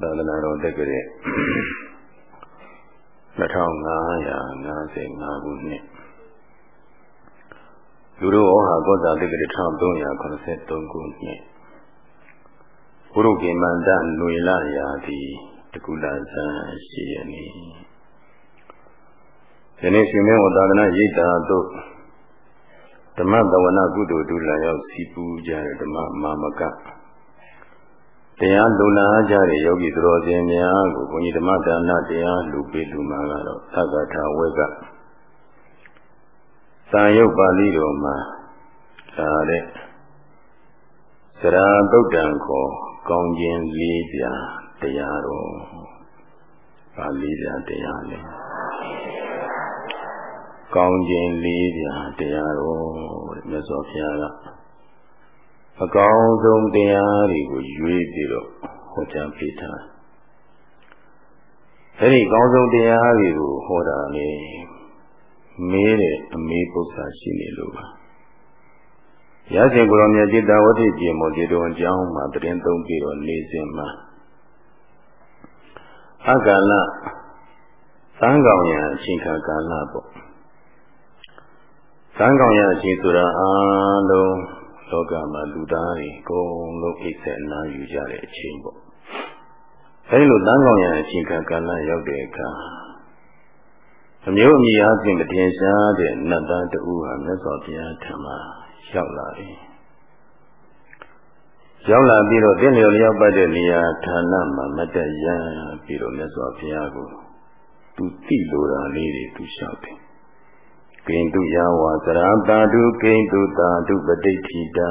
သာသနာတော်တက္ကရာ2555ခုနှစ်လူတို့ဩဟာကောဇာတက္ကရာ1383ခုနှစ်ဘုရုကေမန္တຫນွေလရာတိတကုလဇန်ရှိရနေဒီနေ့ရှင်မေဝသာသနာရိပ်တာတို့ဓမ္မတဝနာကုသိုလ်ဒုလရောက်စီပူကြတဲ့ဓမ္မမာမက တရားလုံလာကြတဲ့ယောဂီသူတော်စင်များကိုဘုန်းကြီးဓမ္မဒါနတရားလူပေးလူမှာကတော့သက္ကထာဝက်ကသာယုတ်ပါဠိတော်မှာဒါတဲ့စရာတုတ်တံခေါ်ကောင်းခြင်းလေးပြတရားတော်ပါဠိပြတရားလေကောင်းခြင်းလေးပြတရားတော်မြတ်စွာဘုရားက အကောင်းဆုံးတရားတွေကိုရွေးပြီးတော့ဟောကြားပေးထားအဲဒီအကောင်းဆုံးတရားတွေကိုဟောတာလေမေးတဲ့အမေးပု္ပ္ပာရှိနေလို့ပါရရှင်ကိုရောမြတ်จิตဝဋ္ဌိပြေမောဒီတော်အကြောင်းမှာတရင်သုံးပြီးတော့နေစဉ်မှာအကလသံကောင်ရအချိန်ခါကာလပေါ့သံကောင်ရအချိန်ဆိုတာအားလုံး လောကမှာလူသားတွေအကုန်လုံးအိတ်ဆက်နားယူကြတဲ့အချိန်ပေါ့အဲဒီလိုတန်းကောင်ရအချိန်ကကာလရောက်တဲ့အခါအမျိုးအမည်အားဖြင့်မတင်ရှားတဲ့နတ်သားတူဟာမြတ်စွာဘုရားထံမှာရောက်လာတယ်ရောက်လာပြီးတော့တင်းလျော်လျောက်ပတ်တဲ့နေရာဌာနမှာမတက်ရပြီးတော့မြတ်စွာဘုရားကိုသူသိလိုတာလေးတွေသူလျှောက်တယ် ကိန္တုယဝါစရာတာတုကိန္တုတာတုပဋိဋ္ဌိတာ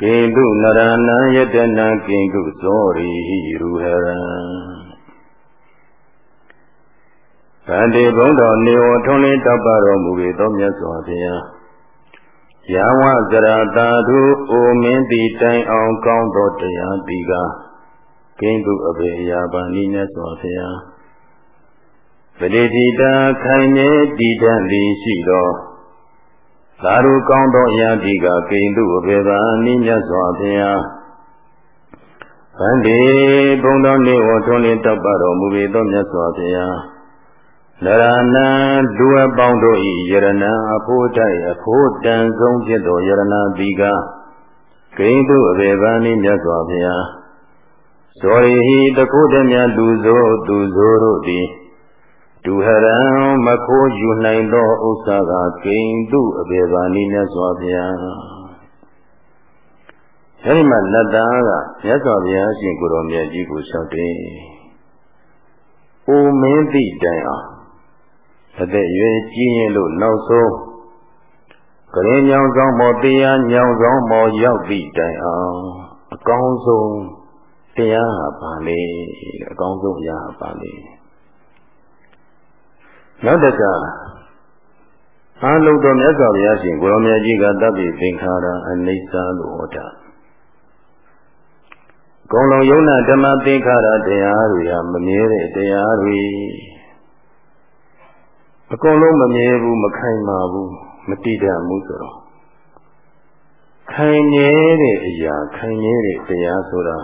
ကိန္တုနရဏံယတနာကိန္တုဇောရိဟိရူဟရံဗန္တိဘုံတော်နေဝထုံးလင်းတောက်ပါတော်မူ၏သောမြတ်စွာဘုရားယဝစရာတာတုအိုမင်းတိတိုင်အောင်ကောင်းသောတရားတိကကိန္တုအဘေယပါဏိမြတ်စွာဘုရား ပတိတိတာခိုင်နေတည်တတ်လီရှိသောသာရုကောင်းသောယတိကကိန္တုအဘေဘာနိမြတ်စွာဘုရားဗန္တိဘုံတော်နေဝထွန်းလင်းတောက်ပတော်မူပေသောမြတ်စွာဘုရားနရဏံလူအပေါင်းတို့၏ယရဏအဖို့တိုက်အဖို့တန်ဆုံးဖြစ်သောယရဏတိကဂိန္တုအဘေဘာနိမြတ်စွာဘုရားဇောရိဟိတခုတည်းများလူဆိုသူဆိုတို့သည် ဒုဟရံမခိုးယူနိုင်သောဥစ္စာကကိန္တုအဘေဘာနိမြတ်စွာဘုရားအဲဒီမှာလက်သားကမြတ်စွာဘုရားရှင်ကိုယ်တော်မြတ်ကြီးကိုလျှောက်တယ်။အိုမင်းသိတိုင်အောင်အသက်ရွယ်ကြီးရင်လို့နောက်ဆုံးကလေးညောင်ဆောင်မောတရားညောင်ဆောင်မောရောက်သည့်တိုင်အောင်အကောင်းဆုံးတရားဟာပါလေအကောင်းဆုံးအရာဟာပါလေ နောက်တကအာလုံတော်မြတ်စွာဘုရားရှင်ကိုရောမြတ်ကြီးကတပ်ပြီးသင်္ခါရအနိစ္စလို့ဟောတာကုံလုံးယုံနာဓမ္မသင်္ခါရတရားတွေဟာမမြဲတဲ့တရားတွေအကုန်လုံးမမြဲဘူးမခိုင်မာဘူးမတည်တတ်ဘူးဆိုတော့ခိုင်မြဲတဲ့အရာခိုင်မြဲတဲ့တရားဆိုတာ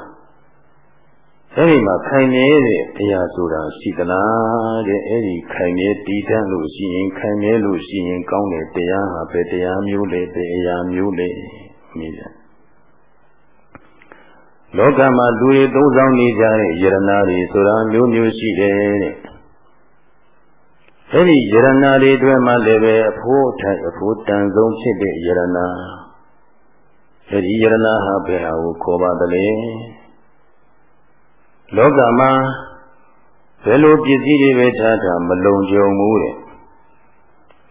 အဲဒီမှာခိုင်မြဲတဲ့အရာဆိုတာရှိသလားတဲ့အဲဒီခိုင်မြဲတည်တတ်လို့ရှိရင်ခိုင်မြဲလို့ရှိရင်ကောင်းတဲ့တရားဟာပဲတရားမျိုးလေတဲ့အရာမျိုးလေမြည်တယ်လောကမှာလူတွေသုံးဆောင်နေကြတဲ့ယရနာတွေဆိုတာမျိုးမျိုးရှိတယ်တဲ့အဲဒီယရနာတွေအတွက်မှလည်းပဲအဖို့ထိုင်အဖို့တန်ဆုံးဖြစ်တဲ့ယရနာအဲဒီယရနာဟာဘယ်ဟာကိုခေါ်ပါသလဲ လောကမှာဘယ်လိုပစ္စည်းတွေပဲထားတာမလုံခြုံဘူးတဲ့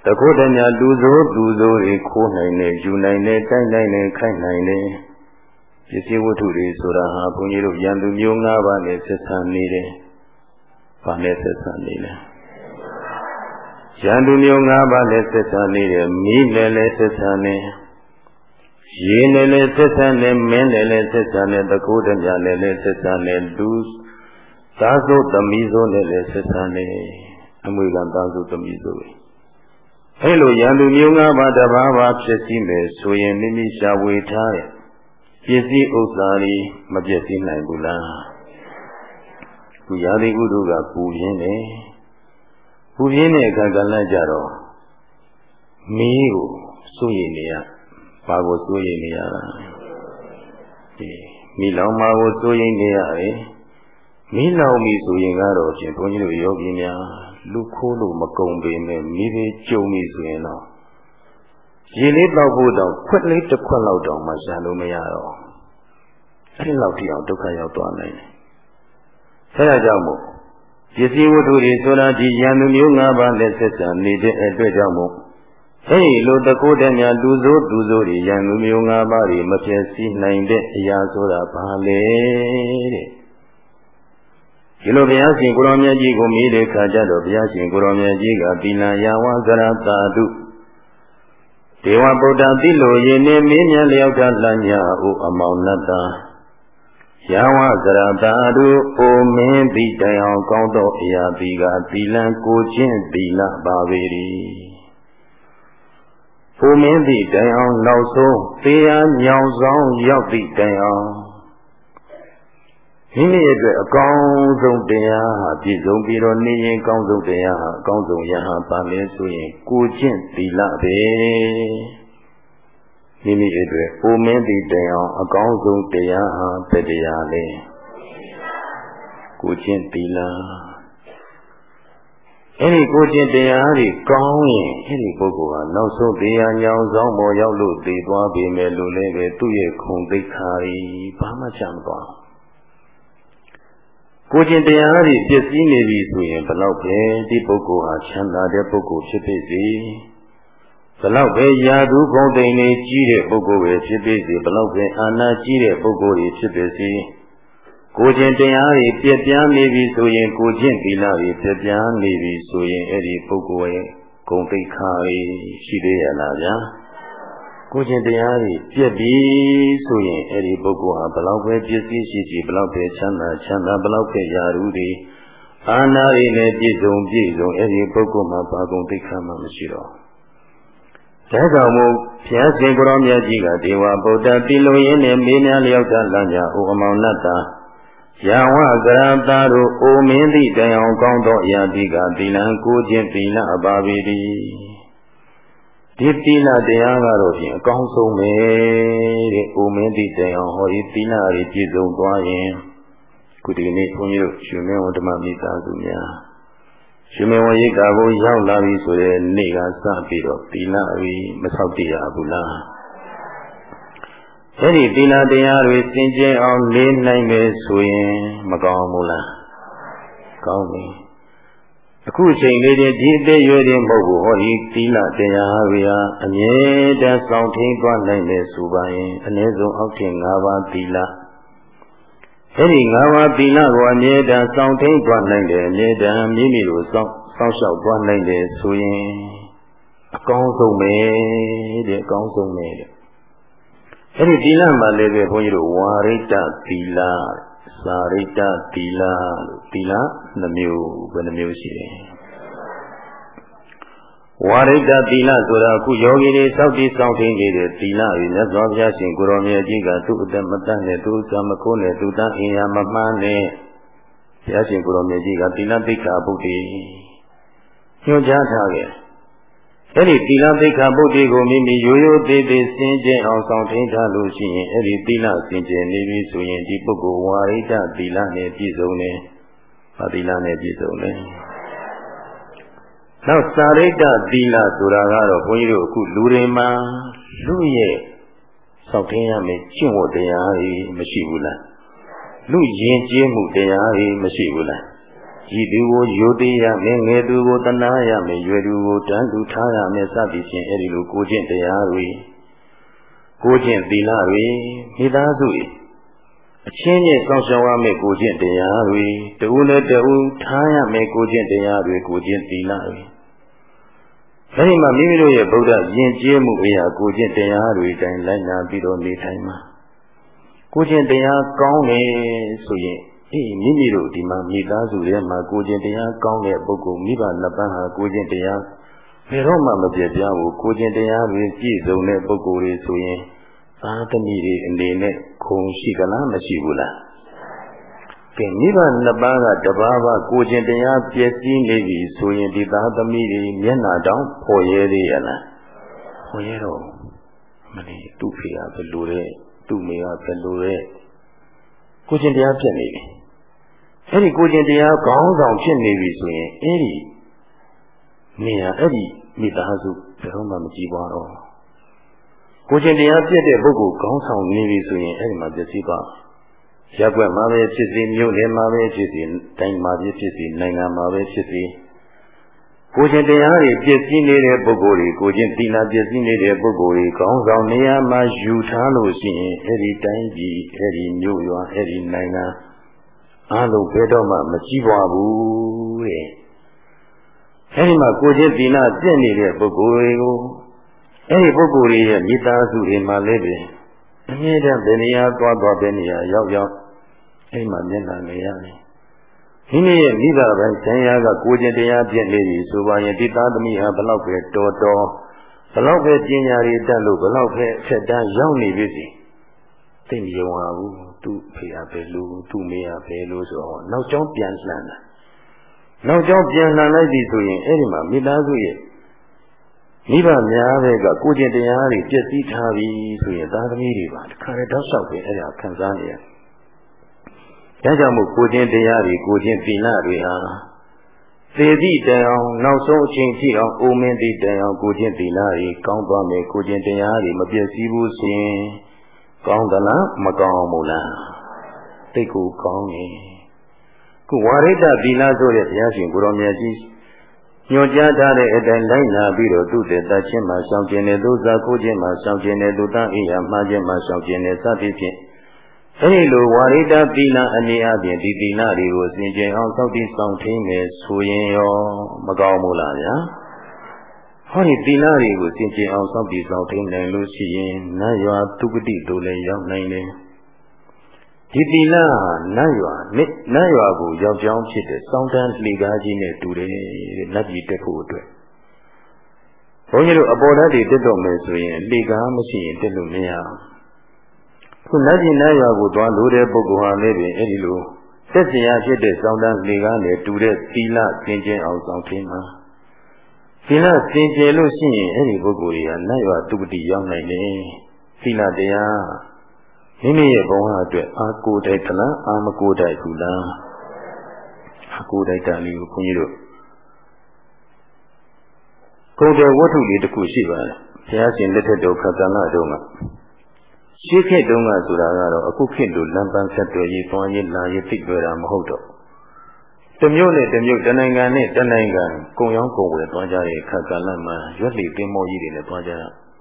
တခုတည်းများလူဆိုးလူဆိုးတွေခိုးနိုင်တယ်ယူနိုင်တယ်တိုက်နိုင်တယ်ခိုက်နိုင်တယ်ပစ္စည်းဝတ္ထုတွေဆိုတာဟာဘုန်းကြီးတို့ယံသူမျိုး၅ပါးနဲ့ဆက်ဆံနေတယ်။ဘာနဲ့ဆက်ဆံနေလဲ။ယံသူမျိုး၅ပါးနဲ့ဆက်ဆံနေတယ်။မိနဲ့လည်းဆက်ဆံနေ ရေနဲ့လည်းဆက်ဆံနေမင်းနဲ့လည်းဆက်ဆံနေတကူတည်းများနဲ့လည်းဆက်ဆံနေလူသားစုသမီးစုနဲ့လည်းဆက်ဆံနေအမွေကသားစုသမီးစုအဲလိုယံသူမျိုး၅ပါးတဘာဝဖြစ်စီမယ်ဆိုရင်မိမိရှာဝေထားတဲ့ပစ္စည်းဥစ္စာတွေမပြည့်စည်နိုင်ဘူးလားသူရာသီဥတုကပူပြင်းတယ်ပူပြင်းတဲ့အခါကလည်းကြတော့မီးကိုစိုးရိမ်နေရ ဘာကိုစိုးရိမ်နေရတာဒီမိလောင်မှာကိုစိုးရိမ်နေရတယ်မိလောင်ပြီဆိုရင်ကတော့ရှင်ဘုန်းကြီးတို့ယောဂီများလူခိုးလို့မကုံပေမဲ့မိသေးကြုံပြီဆိုရင်တော့ရေလေးတောက်ဖို့တော့ခွက်လေးတစ်ခွက်လောက်တောင်မှရှာလို့မရတော့အဲ့ဒီလောက်ထိအောင်ဒုက္ခရောက်သွားနိုင်တယ်။အဲဒါကြောင့်မို့ပစ္စည်းဝတ္ထုတွေဆိုတာဒီယံသူမျိုး၅ပါးနဲ့ဆက်ဆံနေတဲ့အတွက်ကြောင့်မို့ အဲဒီလိုတကုတည်းများလူစိုးလူစိုးတွေယံသူမျိုး၅ပါးတွေမဖြစ်စည်းနိုင်တဲ့အရာဆိုတာဘာလဲတဲ့ဒီလိုဘုရားရှင်ကိုရောမြတ်ကြီးကိုမေးတဲ့အခါကျတော့ဘုရားရှင်ကိုရောမြတ်ကြီးကသီလယာဝဇရတာတုဒေဝဗုဒ္ဓတိလိုယင်းနေမင်းမြတ်လျောက်တာလညာဥအမောင်နတ္တာယာဝဇရတာတုအိုမင်းတိတိုင်အောင်ကောင်းသောအရာဒီကသီလံကိုချင်းသီလပါပေ၏ အိုမင်းတိတိုင်အောင်နောက်ဆုံးတရားညောင်ဆောင်ရောက်သည့်တိုင်အောင်မိမိရဲ့အတွက်အကောင်းဆုံးတရားဟာပြည့်စုံပြီးတော့နေရင်ကောင်းဆုံးတရားဟာအကောင်းဆုံးယဟန်ပါလဲဆိုရင်ကိုကျင့်သီလပဲမိမိရဲ့အတွက်ပုံမင်းတည်တိုင်အောင်အကောင်းဆုံးတရားဟာဘယ်တရားလဲကိုကျင့်သီလ အဲ့ဒီကိုကျင့်တရားတွေကောင်းရင်အဲ့ဒီပုဂ္ဂိုလ်ဟာနောက်ဆုံးတရားညောင်ဆောင်ပေါ်ရောက်လို့တည်သွားပြီမယ်လို့လည်းပဲသူ့ရဲ့ခုံသိက္ခာကြီးဘာမှချမ်းသွားကိုကျင်တရားတွေပြည့်စည်နေပြီဆိုရင်ဘလောက်ပဲဒီပုဂ္ဂိုလ်ဟာချမ်းသာတဲ့ပုဂ္ဂိုလ်ဖြစ်ဖြစ်စီဘလောက်ပဲယာသူဂုံတိန်လေးကြီးတဲ့ပုဂ္ဂိုလ်ပဲဖြစ်ဖြစ်စီဘလောက်ပဲအာနာကြီးတဲ့ပုဂ္ဂိုလ်တွေဖြစ်ဖြစ်စီ ကိုကျင်တရားတွေပြည့်ပြားနေပြီဆိုရင် ကိုကျင့်သီလတွေပြည့်ပြားနေပြီဆိုရင်အဲ့ဒီပုဂ္ဂိုလ်ရဲ့ဂုံတိတ်ခါလေးရှိသေးရလားဗျာကိုကျင်တရားတွေပြည့်ပြီဆိုရင်အဲ့ဒီပုဂ္ဂိုလ်ဟာဘလောက်ပဲပြည့်စည်ရှိရှိဘလောက်ပဲချမ်းသာချမ်းသာဘလောက်ပဲယာရုတွေအာနာတွေနဲ့ပြည့်စုံပြည့်စုံအဲ့ဒီပုဂ္ဂိုလ်မှာဘာကုန်သိက္ခာမှမရှိတော့ဒါကြောင့်မို့ဘုရားရှင်ကိုရောမြတ်ကြီးကဒေဝဗုဒ္ဓတိလိုရင်းနဲ့မေးများလျောက်တာလမ်းကြအိုအမောင်နတ္တာ ယဝကရတာတို့အိုမင်းသည့်တိုင်အောင်ကောင်းသောအရာဒီကသီလံကိုခြင်းသီလအပါပေသည်ဒီသီလတရားကတော့ဖြင့်အကောင်းဆုံးပဲတဲ့။အိုမင်းတိတရားဟောဒီသီလတွေပြည့်စုံသွားရင်ခုဒီနေ့ဘုန်းကြီးတို့ရှင်မင်းဝဓမ္မမိသားစုများရှင်မင်းဝရိတ်တာကိုရောက်လာပြီဆိုတဲ့နေ့ကစပြီးတော့သီလတွေမဆောက်တည်ရဘူးလား။ အဲဒီသီလတရားတွေစင်ကြယ်အောင်လေးနိုင်မယ်ဆိုရင်မကောင်းဘူးလား။ကောင်းပြီ။အခုချိန်လေးချင်းဒီအသေးရွယ်ရင်မဟုတ်ဘူးဟောဒီသီလတရားတွေဟာအမြဲတမ်းစောင့်ထိန်သွားနိုင်တယ်ဆိုပါရင်အနည်းဆုံးအောက်ထင်၅ပါးသီလအဲဒီ၅ပါးသီလကိုအမြဲတမ်းစောင့်ထိန်သွားနိုင်တယ်အမြဲတမ်းမိမိလိုစောင့်စောင့်ရှောက်သွားနိုင်တယ်ဆိုရင်အကောင်းဆုံးပဲတဲ့အကောင်းဆုံးပဲတဲ့ အဲဒီသီလမှာလည်းပဲဘုန်းကြီးတို့ဝါရိတသီလစာရိတ္တသီလလို့သီလနှမျိုးဘယ်နှမျိုးရှိတယ်ဝါရိတ္တသီလဆိုတာအခုယောဂီတွေစောင့်တည်စောင့်ထင်းနေတဲ့သီလတွေမြတ်စွာဘုရားရှင်ကိုရောင်မြတ်ကြီးကသူ့အတ္တမတတ်နဲ့သူ့ကမကိုးနဲ့သူတန်းအင်ယာမမှန်းနဲ့ဘုရားရှင်ကိုရောင်မြတ်ကြီးကသီလသိက္ခာပုဒ်တိညွှန်ကြားထားခဲ့ အဲ့ဒီသီလသိက္ခာပုဒ်တိကိုမိမိရိုးရိုးသေးသေးစင်ကြင်အောင်ဆောင်ထိန်ထားလို့ရှိရင်အဲ့ဒီသီလစင်ကြင်နေပြီဆိုရင်ဒီပုဂ္ဂိုလ်ဝါရိတသီလနဲ့ပြည့်စုံတယ်။ဗာသီလနဲ့ပြည့်စုံတယ်။နောက်စာရိတ္တသီလဆိုတာကတော့ဘုန်းကြီးတို့အခုလူတွေမှာလူရဲ့စောင့်ထင်းရမယ်ကျင့်ဝတ်တရားတွေမရှိဘူးလား။လူယဉ်ကျေးမှုတရားတွေမရှိဘူးလား။ ဤသူကိုယိုသေးရမယ်ငယ်သူကိုတနာရမယ်ရွယ်သူကိုတန်းသူထားရမယ်စသည်ဖြင့်အဲဒီလိုကိုကျင့်တရားတွေကိုကျင့်သီလတွေမိသားစုတွေအချင်းချင်းစောင့်ရှောက်ရမယ်ကိုကျင့်တရားတွေတူနဲ့တူထားရမယ်ကိုကျင့်တရားတွေကိုကျင့်သီလတွေအဲဒီမှာမိမိတို့ရဲ့ဗုဒ္ဓယဉ်ကျေးမှုအရာကိုကျင့်တရားတွေတိုင်းလိုက်နာပြီးတော့နေထိုင်မှာကိုကျင့်တရားကောင်းတယ်ဆိုရင် အေးမိမိတို့ဒီမှာမိသားစုထဲမှာကိုကျင်တရားကောင်းတဲ့ပုဂ္ဂိုလ်မိဘနှစ်ပန်းဟာကိုကျင်တရားဘယ်တော့မှမပြတ်ပြားဘူးကိုကျင်တရားတွေပြည့်စုံတဲ့ပုဂ္ဂိုလ်တွေဆိုရင်သာသမီတွေအနေနဲ့ခုံရှိကလားမရှိဘူးလားကဲမိဘနှစ်ပါးကတပါးပါကိုကျင်တရားပြည့်စည်နေပြီဆိုရင်ဒီသားသမီးတွေမျက်နာတောင်ဖော်ရဲသေးရလားဖော်ရဲတော့မလီသူ့ဖေကဘယ်လိုလဲသူ့မေကဘယ်လိုလဲကိုကျင်တရားပြည့်နေပြီ အဲ့ဒီကိုကျင်တရားခေါင်းဆောင်ဖြစ်နေပြီဆိုရင်အဲ့ဒီနေရအဲ့ဒီမိသားစုဘယ်တော့မှမကြည့်ပါတော့ကိုကျင်တရားပြည့်တဲ့ပုဂ္ဂိုလ်ခေါင်းဆောင်နေပြီဆိုရင်အဲ့ဒီမှာပြည့်စည်ပါရက်ွက်မှာပဲဖြစ်စီမြို့နယ်မှာပဲဖြစ်စီတိုင်းမှာပဲဖြစ်စီနိုင်ငံမှာပဲဖြစ်စီကိုကျင်တရားတွေပြည့်စည်နေတဲ့ပုဂ္ဂိုလ်တွေကိုကျင်တိနာပြည့်စည်နေတဲ့ပုဂ္ဂိုလ်တွေခေါင်းဆောင်နေရာမှာယူထားလို့ရှိရင်အဲ့ဒီတိုင်းပြည်အဲ့ဒီမြို့ရွာအဲ့ဒီနိုင်ငံ အားလုံးဘယ်တော့မှမကြည့်ပါဘူးတဲ့အဲဒီမှာကိုချင်းသီနာပြည့်နေတဲ့ပုဂ္ဂိုလ်တွေကိုအဲဒီပုဂ္ဂိုလ်တွေရဲ့မိသားစုတွေမှာလည်းပဲအမြဲတမ်းဘယ်နေရာသွားသွားဘယ်နေရာရောက်ရောက်အဲဒီမှာမျက်နှာနေရတယ်မိမိရဲ့မိဘပိုင်းဆံရကကိုချင်းတရားပြည့်နေပြီဆိုပါရင်ဒီသားသမီးဟာဘလောက်ပဲတော်တော်ဘလောက်ပဲပညာရည်တတ်လို့ဘလောက်ပဲအဆက်တန်းရောက်နေပြီစီသိမယုံပါဘူး သူ့ဖေရပဲလို့သူ့မေရပဲလို့ဆိုတော့နောက်ကျောင်းပြန်လှန်တာနောက်ကျောင်းပြန်လှန်လိုက်ပြီဆိုရင်အဲ့ဒီမှာမိသားစုရဲ့မိဘများတဲ့ကကိုကျင်တရားတွေပြည့်စည်ထားပြီဆိုရင်သားသမီးတွေပါတခါတည်းတောက်လျှောက်ပဲအဲ့ဒါခံစားနေရတယ်။ဒါကြောင့်မို့ကိုကျင်တရားတွေကိုကျင်သီလတွေဟာသေသည့်တိုင်အောင်နောက်ဆုံးအချိန်ထိအောင်အိုမင်းသည့်တိုင်အောင်ကိုကျင်သီလတွေကောင်းသွားမယ်ကိုကျင်တရားတွေမပြည့်စည်ဘူးဆိုရင် ကောင်းသလားမကောင်းဘူးလားသိကိုကောင်းနေခုဝါရိတသီလဆိုတဲ့ဘုရားရှင်ကိုရောမြတ်ကြီးညွှန်ကြားထားတဲ့အတိုင်းလိုက်နာပြီးတော့သူ့တဲ့တချင်းမှာရှောင်ကျင်တဲ့သူဇာခိုးခြင်းမှာရှောင်ကျင်တဲ့သူတန်အိယာမှားခြင်းမှာရှောင်ကျင်တဲ့စသဖြင့်အဲဒီလိုဝါရိတသီလအနေအချင်းဒီသီလတွေကိုစင်ကြင်အောင်သောက်တည်ဆောင်ထိန်မယ်ဆိုရင်ရောမကောင်းဘူးလားဗျာ ဟောဒီသီလတွေကိုစင်ကြင်အောင်စောင့်တည်ဆောင်ထိန်နိုင်လို့ရှိရင်နတ်ရွာသူပတိတို့လည်းရောက်နိုင်တယ်ဒီသီလနတ်ရွာနတ်ရွာကိုရောက်ကြောင်းဖြစ်တဲ့စောင်းတန်းလှေကားကြီးနဲ့တူတယ်နတ်ပြည်တက်ဖို့အတွက်ဘုန်းကြီးတို့အပေါ်ဓာတ်တွေတက်တော့မယ်ဆိုရင်လှေကားမရှိရင်တက်လို့မရခုနတ်ပြည်နတ်ရွာကိုသွားလို့တဲ့ပုဂ္ဂိုလ်ဟာလည်းပဲအဲ့ဒီလိုသက်စရာဖြစ်တဲ့စောင်းတန်းလှေကားနဲ့တူတဲ့သီလသင်ခြင်းအောင်ဆောင်ခြင်းမှာ သီလသင်ကျေလို့ရှိရင်အဲ့ဒီပုဂ္ဂိုလ်တွေကနတ်ရွာသူပတိရောက်နိုင်တယ်သီလတရားမိမိရဲ့ဘဝအတွက်အာကိုတိုက်သလားအာမကိုတိုက်ဘူးလားအာကိုတိုက်တာလေးကိုခွန်ကြီးတို့ကိုယ်တော်ဝတ္ထုလေးတစ်ခုရှိပါတယ်ဘုရားရှင်လက်ထက်တော်ခကလတုန်းကရှိခေတ်တုန်းကဆိုတာကတော့အခုခေတ်လိုလမ်းပန်းဆက်သွယ်ရေးသွားရေးလာရေးသိကြတာမဟုတ်တော့ တမျိုးနဲ့တမျိုးတနိုင်ငံနဲ့တနိုင်ငံကုံရောင်းကုံဝယ်သွားကြတဲ့ခက်ကလမှာရွက်လီသင်းမောကြီးတွေနဲ့သွားကြ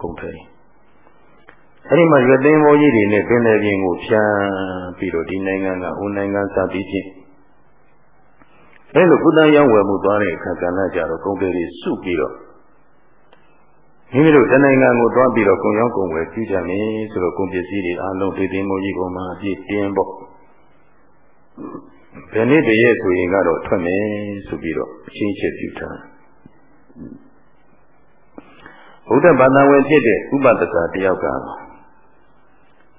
ကုန်တယ်အဲ့ဒီမှာရွက်သိမ်းမိုးကြီးတွေနဲ့ပင်လယ်ပြင်ကိုဖြန်းပြီးတော့ဒီနိုင်ငံကဟိုနိုင်ငံစသည်ဖြင့်အဲ့လိုကုသရောင်းဝယ်မှုသွားတဲ့အခါကဏ္ဍကြတော့ကုန်တယ်တွေစုပြီးတော့မိမိတို့တနိုင်ငံကိုသွားပြီးတော့ကုံရောင်းကုံဝယ်ပြုကြမယ်ဆိုတော့ကုန်ပစ္စည်းတွေအားလုံးပြည်သိမ်းမိုးကြီးပေါ်မှာအပြည့်တင်းပေါ့ ဘယ်နေ့တည်းရဲ့ဆိုရင်ကတော့ထွက်မယ်ဆိုပြီးတော့အချင်းချင်းပြုထားဘုဒ္ဓဘာသာဝင်ဖြစ်တဲ့ဥပဒကတယောက်က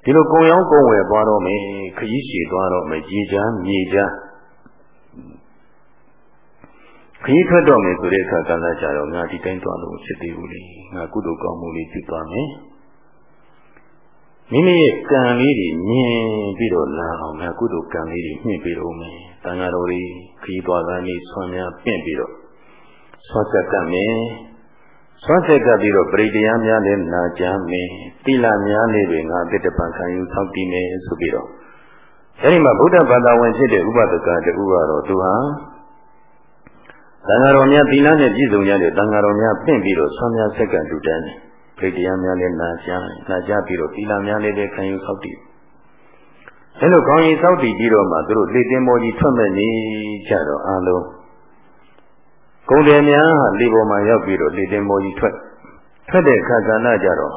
ဒီလိုကုံရောင်းကုံဝယ်သွားတော့မယ်ခရီးရှည်သွားတော့မယ်ရေချမ်းမြေချမ်းခရီးထွက်တော့မယ်ဆိုတဲ့အခါကလည်းကြတော့ငါဒီတိုင်းသွားလို့ဖြစ်သေးဘူးလေငါကုသိုလ်ကောင်းမှုလေးပြုသွားမယ် မိမိရဲ့ကံလေးတွေမြင်ပြီးတော့လာအောင်ငါကုသိုလ်ကံလေးတွေမြင့်ပြီးတော့မယ်တန်ဃာတော်တွေခရီးသွားတာနေဆွမ်းများပြင့်ပြီးတော့ဆွတ်ကပ်မယ်ဆွမ်းဆက်ကပ်ပြီးတော့ပရိတရားများလည်းနာကြမယ်တိလများလေးတွေငါတစ်တပံခံယူဆောက်တည်မယ်ဆိုပြီးတော့အဲဒီမှာဗုဒ္ဓဘာသာဝင်ဖြစ်တဲ့ဥပဒကတူကတော့သူဟာသံဃာတော်များသီလနဲ့ပြည့်စုံကြတဲ့သံဃာတော်များပင့်ပြီးတော့ဆွမ်းများဆက်ကပ်တူတန်းတယ် ပရိတရားများလည်းနာကြနာကြပြီးတော့တိလများလေးလည်းခံယူဆောက်တည်အဲလိုခေါင်းရည်ဆောက်တည်ပြီးတော့မှသူတို့လေတင်မောကြီးထွက်မဲ့နေကြတော့အားလုံးကုန်တယ်များဟာလေပေါ်မှာရောက်ပြီးတော့လေတင်မောကြီးထွက်ထွက်တဲ့ခါကဏ္ဍကြတော့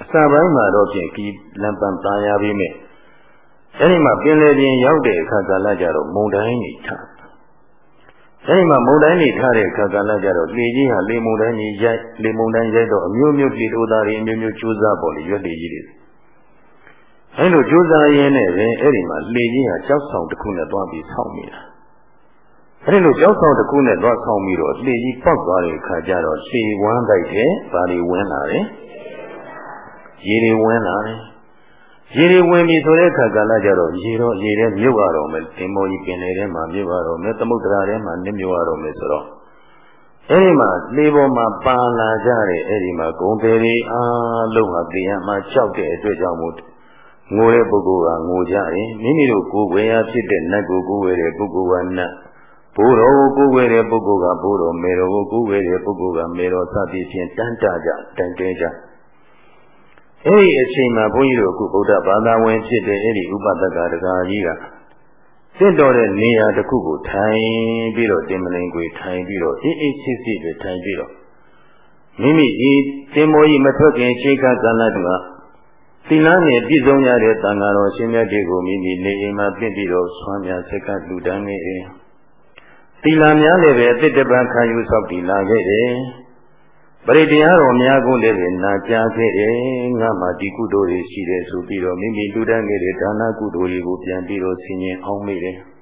အစပိုင်းမှာတော့ဖြင့်ဒီလမ်းပန်းသားရပြီးမြဲအဲဒီမှာပင်လေပြင်ရောက်တဲ့အခါကလည်းကြတော့မုံတိုင်းကြီးထား အဲဒီမှာမုံတိုင်းကြီးထားတဲ့အခါကလည်းကြတော့လေကြီးဟာလေမုံတိုင်းကြီးရိုက်လေမုံတိုင်းရိုက်တော့အမျိုးမျိုးလေတိုးသားတွေအမျိုးမျိုးကျိုးစားပေါ်လေရွက်လေကြီးတွေအဲလိုကြိုးစားရင်းနဲ့ပဲအဲ့ဒီမှာလေကြီးဟာကြောက်ဆောင်တစ်ခုနဲ့သွားပြီးဆောင်းနေတာအဲ့ဒီလိုကြောက်ဆောင်တစ်ခုနဲ့သွားဆောင်းပြီးတော့လေကြီးပေါက်သွားတဲ့အခါကျတော့လေဝမ်းတိုက်တယ်ဗာလီဝင်လာတယ်ရေတွေဝင်လာတယ် ရေတွေဝင်ပြီဆိုတဲ့အခါကလည်းကြတော့ရေတော့ရေထဲမြုပ်ရတော့မယ်တင်မောကြီးပင်လေထဲမှာမြုပ်ရတော့မယ်သမုဒ္ဒရာထဲမှာနစ်မြုပ်ရတော့မယ်ဆိုတော့အဲ့ဒီမှာလေပေါ်မှာပါလာကြတဲ့အဲ့ဒီမှာဂုံတယ်တွေအားလုံးဟာတရားမှကြောက်တဲ့အတွက်ကြောင့်မို့ငိုတဲ့ပုဂ္ဂိုလ်ကငိုကြတယ်မိမိတို့ကိုယ်ဝေယဖြစ်တဲ့နတ်ကိုကိုယ်ဝေတဲ့ပုဂ္ဂိုလ်ကနတ်ဘိုးတော်ကိုကိုယ်ဝေတဲ့ပုဂ္ဂိုလ်ကဘိုးတော်မေတော်ကိုကိုယ်ဝေတဲ့ပုဂ္ဂိုလ်ကမေတော်စသည်ဖြင့်တန်းတကြတန်တဲကြ အဲ့ဒီအချိန်မှာဘုန်းကြီးတို့အခုဗုဒ္ဓဘာသာဝင်ဖြစ်တဲ့အဲ့ဒီဥပဒကတကာကြီးကတင့်တော်တဲ့နေရာတစ်ခုကိုထိုင်ပြီးတော့တင်မလင်ကိုထိုင်ပြီးတော့အေးအေးဆေးဆေးပဲထိုင်ပြီးတော့မိမိဒီတင်မောကြီးမထွက်ခင်ချိန်ခါကာလတုန်းကသီလနဲ့ပြည့်စုံရတဲ့တန်ဃာတော်ရှင်မြတ်တွေကိုမိမိနေအိမ်မှာပြင့်ပြီးတော့ဆွမ်းများဆက်ကလူတန်းနေတယ်။သီလများလည်းပဲအတိတ်တပံခံယူဆောက်တည်လာခဲ့တယ်။ ပရိတရားတော်များကိုလည်းပဲနာကြားခဲ့တယ်။ငါမှဒီကုသိုလ်တွေရှိတယ်ဆိုပြီးတော့မိမိလူတန်းခဲ့တဲ့ဒါနကုသိုလ်တွေကိုပြန်ပြီးတော့ဆင်ញင်အောင်မိတယ်။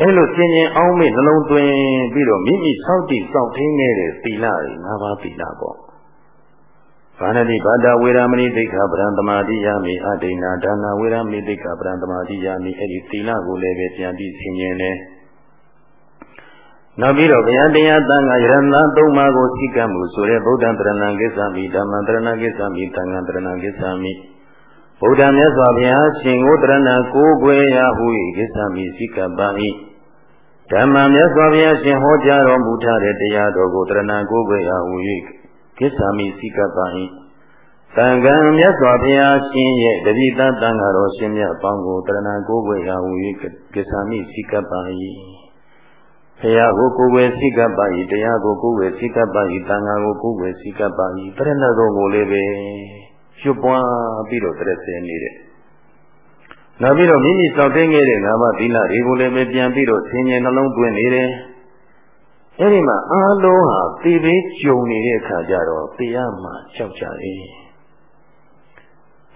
အဲလိုဆင်ញင်အောင်မိနှလုံးသွင်းပြီးတော့မိမိဆောက်တည်ဆောက်ထင်းခဲ့တဲ့သီလတွေငါးပါးသီလပေါ့ဘာနတိဘာဒဝေရမဏိသိက္ခာပရံသမာတိယမိအဒိဏဒါနဝေရမဏိသိက္ခာပရံသမာတိယမိအဲ့ဒီသီလကိုလည်းပဲပြန်ပြီးဆင်ញင်တယ် နောက်ပြီးတော့ဘုရားတရားသံဃာယရဏသုံးပါးကိုသိကမှုဆိုတဲ့ဗုဒ္ဓံတရဏံကိစ္ဆာမိဓမ္မံတရဏံကိစ္ဆာမိသံဃံတရဏံကိစ္ဆာမိဗုဒ္ဓမြတ်စွာဘုရားရှင်ကိုတရဏကိုးကွယ်ရာဟု၏ကိစ္ဆာမိသိကပါ၏ဓမ္မမြတ်စွာဘုရားရှင်ဟောကြားတော်မူထားတဲ့တရားတော်ကိုတရဏကိုးကွယ်ရာဟု၏ကိစ္ဆာမိစိကပါ၏တန်ခံမြတ်စွာဘုရားရှင်ရဲ့တတိတတန်ဃာတော်ရှင်မြတ်အပေါင်းကိုတရဏကိုးကွယ်ရာဟူ၍ကိစ္ဆာမိစိကပါ၏ဘု ရားကိုကိုယ်ွယ်စိကပါ၏တရားကိုကိုယ်ွယ်စိကပါ၏တန်ဃာကိုကိုယ်ွယ်စိကပါ၏တရဏတော်ကိုလည်းပဲရွတ်ပွားပြီးတော့တရဆဲနေတဲ့နောက်ပြီးတော့မိမိစောင့်တင်းခဲ့တဲ့ငါးပါးသီလတွေကိုလည်းပဲပြန်ပြီးတော့ဆင်ញင်နှလုံးသွင်းနေတယ်အဲ့ဒီမှာအားလုံးဟာသေဘေးကြုံနေတဲ့အခါကျတော့တရားမှကြောက်ကြတယ်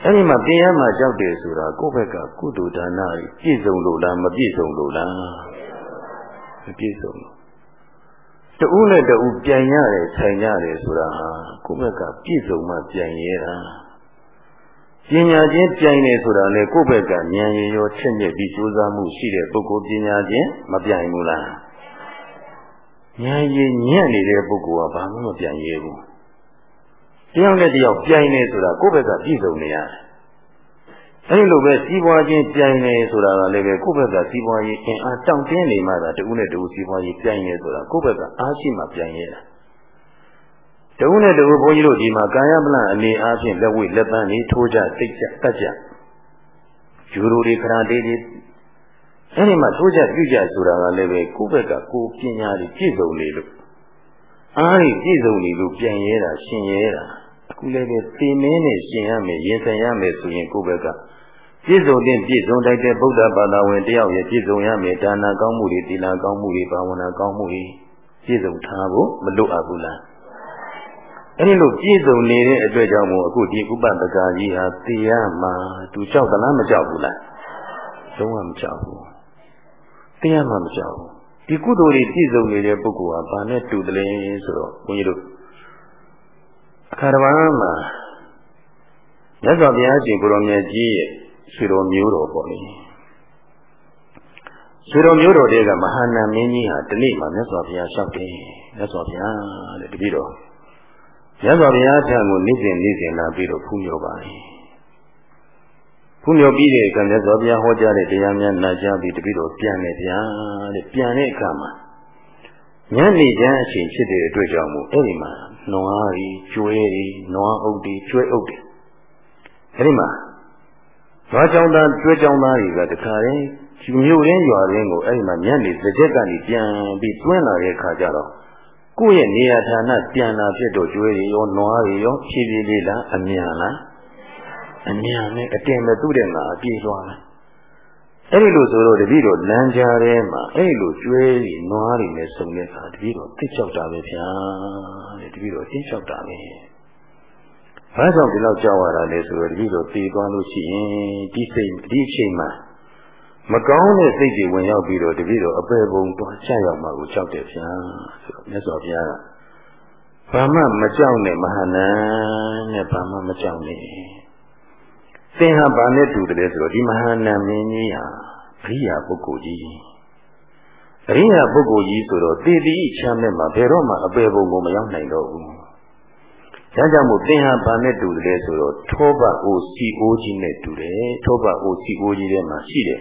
အဲ့ဒီမှာတရားမှကြောက်တယ်ဆိုတာကိုယ့်ဘက်ကကုသိုလ်ဒါနကြီးပြည့်စုံလို့လားမပြည့်စုံလို့လား မပြည့်စုံလို့တူနဲ့တူပြန်ရတယ်ဆိုင်ရတယ်ဆိုတာဟာကိုယ့်ဘက်ကပြည့်စုံမှပြန်ရတာပညာချင်းပြိုင်နေဆိုတာလေကိုယ့်ဘက်ကဉာဏ်ရည်ရောချက်မြက်ပြီးကြိုးစားမှုရှိတဲ့ပုဂ္ဂိုလ်ပညာချင်းမပြိုင်ဘူးလားဉာဏ်ရည်ညံ့နေတဲ့ပုဂ္ဂိုလ်ကဘာမှမပြန်ရဲဘူးတယောက်နဲ့တယောက်ပြိုင်နေဆိုတာကိုယ့်ဘက်ကပြည့်စုံနေရတယ် အဲဒီလိုပဲစီးပွားခြင်းပြိုင်နေဆိုတာကလည်းပဲကိုယ့်ဘက်ကစီးပွားရေးအင်အားတောင့်တင်းနေမှသာတဦးနဲ့တဦးစီးပွားရေးပြိုင်နေဆိုတာကိုယ့်ဘက်ကအားရှိမှပြိုင်ရတာတဦးနဲ့တဦးဘုန်းကြီးတို့ဒီမှာကာယပလအနေအားဖြင့်လက်ဝိလက်ပန်းလေးထိုးကြတိတ်ကြတတ်ကြယူရိုတွေခရာတေးတွေအဲဒီမှာထိုးကြပြုကြဆိုတာကလည်းပဲကိုယ့်ဘက်ကကိုယ်ပညာတွေပြည့်စုံနေလို့အားကြီးပြည့်စုံနေလို့ပြန်ရဲတာရှင်ရဲတာအခုလည်းပဲသင်မင်းနဲ့ရှင်ရမယ်ရင်ဆိုင်ရမယ်ဆိုရင်ကိုယ့်ဘက်က ပြည့်စုံတဲ့ပြည့်စုံတိုက်တဲ့ဗုဒ္ဓဘာသာဝင်တယောက်ရဲ့ပြည့်စုံရမယ်ဒါနာကောင်းမှုတွေသီလကောင်းမှုတွေဘာဝနာကောင်းမှုတွေပြည့်စုံထားဖို့မလိုအပ်ဘူးလားအဲဒီလိုပြည့်စုံနေတဲ့အတွက်ကြောင့်မို့အခုဒီဥပဒကကြီးဟာတရားမှာသူကြောက်သလားမကြောက်ဘူးလားလုံးဝမကြောက်ဘူးတရားမှမကြောက်ဘူးဒီကုသိုလ်တွေပြည့်စုံနေတဲ့ပုဂ္ဂိုလ်ဟာဘာနဲ့တူတယ်လဲဆိုတော့ဘုန်းကြီးတို့အခါတစ်ပါးမှာမြတ်စွာဘုရားရှင်ကိုရောင်မြတ်ကြီးရဲ့ ဆွေတော်မျိုးတော်ပေါ့လေဆွေတော်မျိုးတော်တွေကမဟာနာမင်းကြီးဟာဒီနေ့မှမြတ်စွာဘုရားလျှောက်တယ်မြတ်စွာဘုရားတဲ့တပည့်တော်မြတ်စွာဘုရားထံကိုနေ့စဉ်နေ့စဉ်လာပြီးတော့ဖူးမြော်ပါလေဖူးမြော်ပြီးတဲ့အခါမြတ်စွာဘုရားဟောကြားတဲ့တရားများနာကြားပြီးတပည့်တော်ပြန်နေဗျာတဲ့ပြန်တဲ့အခါမှာညနေကျမ်းအချိန်ဖြစ်တဲ့အတွက်ကြောင့်မို့အဲ့ဒီမှာနွားရီကျွဲရီနွားအုပ်တွေကျွဲအုပ်တွေအဲ့ဒီမှာ နွားကြောင်သားကျွဲကြောင်သားတွေကတခါတည်းမြို့ရင်းရွာရင်းကိုအဲ့ဒီမှာညနေစကြက်ကနေပြန်ပြီးတွင်းလာတဲ့အခါကျတော့ကိုယ့်ရဲ့နေရာဌာနပြန်လာဖြစ်တော့ကျွဲတွေရောနွားတွေရောဖြည်းဖြည်းလေးလားအမြန်လားအမြန်နဲ့အတင်မဲ့သူ့တဲ့ငါအပြေးသွားတယ်အဲ့ဒီလိုဆိုတော့တပည့်တော်လမ်းကြားထဲမှာအဲ့လိုကျွဲတွေနွားတွေနဲ့စုံတဲ့အခါတပည့်တော်သိချောက်တာပဲဗျာတဲ့တပည့်တော်သိချောက်တာပဲ ဘာကြောင့်ဒီလောက်ကြောက်ရတာလဲဆိုတော့တတိတော့တည်သွားလို့ရှိရင်ဒီစိတ်ဒီအချိန်မှာမကောင်းတဲ့စိတ်တွေဝင်ရောက်ပြီးတော့တတိတော့အပေပုံတော့ချရောက်မှာကိုကြောက်တယ်ဗျာဆိုတော့မြတ်စွာဘုရားကဘာမှမကြောက်နဲ့မဟာနံနဲ့ဘာမှမကြောက်နဲ့သင်ဟာဘာနဲ့တူတယ်ဆိုတော့ဒီမဟာနံမင်းကြီးဟာအရိယာပုဂ္ဂိုလ်ကြီးအရိယာပုဂ္ဂိုလ်ကြီးဆိုတော့တည်တည်ချမ်းမဲ့မှာဘယ်တော့မှအပေပုံကိုမရောက်နိုင်တော့ဘူး ဒါကြောင့်မို့သင်ဟာဘာနဲ့တူတယ်ဆိုတော့ထောပတ်အိုစီအိုးကြီးနဲ့တူတယ်ထောပတ်အိုစီအိုးကြီးထဲမှာရှိတယ်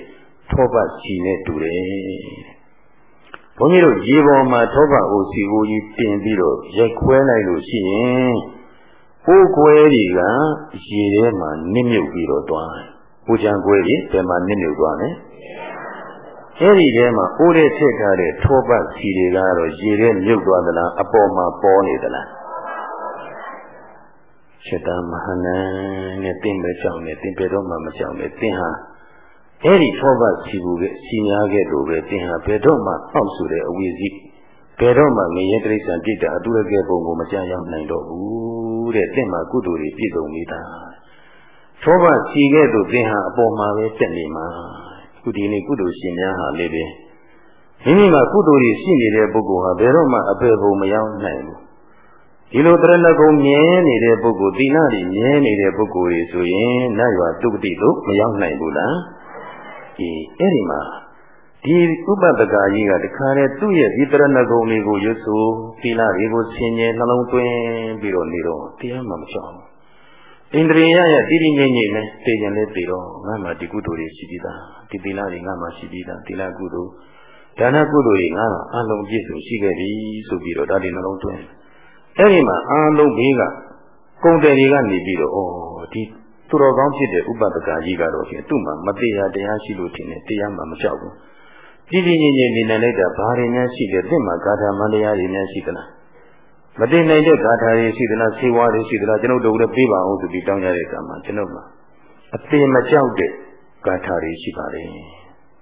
ထောပတ်စီနဲ့တူတယ်ဘုန်းကြီးတို့ရေပေါ်မှာထောပတ်အိုစီအိုးကြီးတင်ပြီးတော့ရိုက်ခွဲလိုက်လို့ရှိရင်အိုးခွဲတွေကရေထဲမှာနစ်မြုပ်ပြီးတော့သွားတယ်။အိုးချံခွဲတွေဘယ်မှာနစ်မြုပ်သွားလဲ။အဲဒီထဲမှာအိုးထဲထည့်ထားတဲ့ထောပတ်စီတွေကတော့ရေထဲမြုပ်သွားသလားအပေါ်မှာပေါ်နေသလား။ ရှတမဟာနံနဲ့တင်းပဲကြောက်နေတင်းပဲတော့မှမကြောက်နဲ့တင်းဟာအဲ့ဒီထောပတ်စီဘူးပဲစီများခဲ့လို့ပဲတင်းဟာဘယ်တော့မှအောက်ဆိုတဲ့အဝိဇ္ဇိဘယ်တော့မှငရဲတိရစ္ဆာန်ပြိတ္တာအတုရကဲပုံကိုမကြရောက်နိုင်တော့ဘူးတဲ့တင်းမှာကုသိုလ်တွေပြည့်စုံနေတာသောဘစီခဲ့သူသင်ဟာအပေါ်မှာပဲတက်နေမှာခုဒီနေ့ကုသိုလ်ရှင်များဟာလေပဲမိမိမှာကုသိုလ်တွေရှိနေတဲ့ပုဂ္ဂိုလ်ဟာဘယ်တော့မှအပေပုံမရောက်နိုင်ဘူး ဒီလိုတရဏဂုံမြဲနေတဲ့ပုဂ္ဂိုလ်သီလတွေမြဲနေတဲ့ပုဂ္ဂိုလ်တွေဆိုရင်နတ်ရွာတုပတိလို့မရောက်နိုင်ဘူးလားဒီအဲ့ဒီမှာဒီဥပဒကာကြီးကတခါတည်းသူ့ရဲ့ဒီတရဏဂုံတွေကိုရွတ်ဆိုသီလတွေကိုဆင်ញင်နှလုံးသွင်းပြီးတော့နေတော့တရားမှမချောင်းဣန္ဒြေယရဲ့တည်တည်ငြိမ်ငြိမ်နဲ့သိကြလဲသိတော့ငါမှဒီကုသိုလ်တွေရှိပြီးသားဒီသီလတွေငါမှရှိပြီးသားသီလကုသိုလ်ဒါနကုသိုလ်တွေငါအလုံးပြည့်စုံရှိခဲ့ပြီဆိုပြီးတော့ဒါတွေနှလုံးသွင်း အဲ့ဒီမှာအားလုံးဘေးကကုံတယ်တွေကနေပြီးတော့ဩဒီသူတော်ကောင်းဖြစ်တဲ့ဥပဒကာကြီးကတော့ဖြင့်သူ့မှာမတရားတရားရှိလို့ထင်တယ်တရားမှမကြောက်ဘူးကြည်ကြည်ငြိမ်ငြိမ်နေနိုင်လိုက်တာဘာတွေများရှိတယ်တင့်မှာဂါထာမန္တရားတွေများရှိသလားမတင်နိုင်တဲ့ဂါထာတွေရှိသလားဆေးဝါးတွေရှိသလားကျွန်ုပ်တို့လည်းပေးပါအောင်ဆိုပြီးတောင်းကြတဲ့အခါမှာကျွန်ုပ်မှာအသေးမကြောက်တဲ့ဂါထာတွေရှိပါတယ်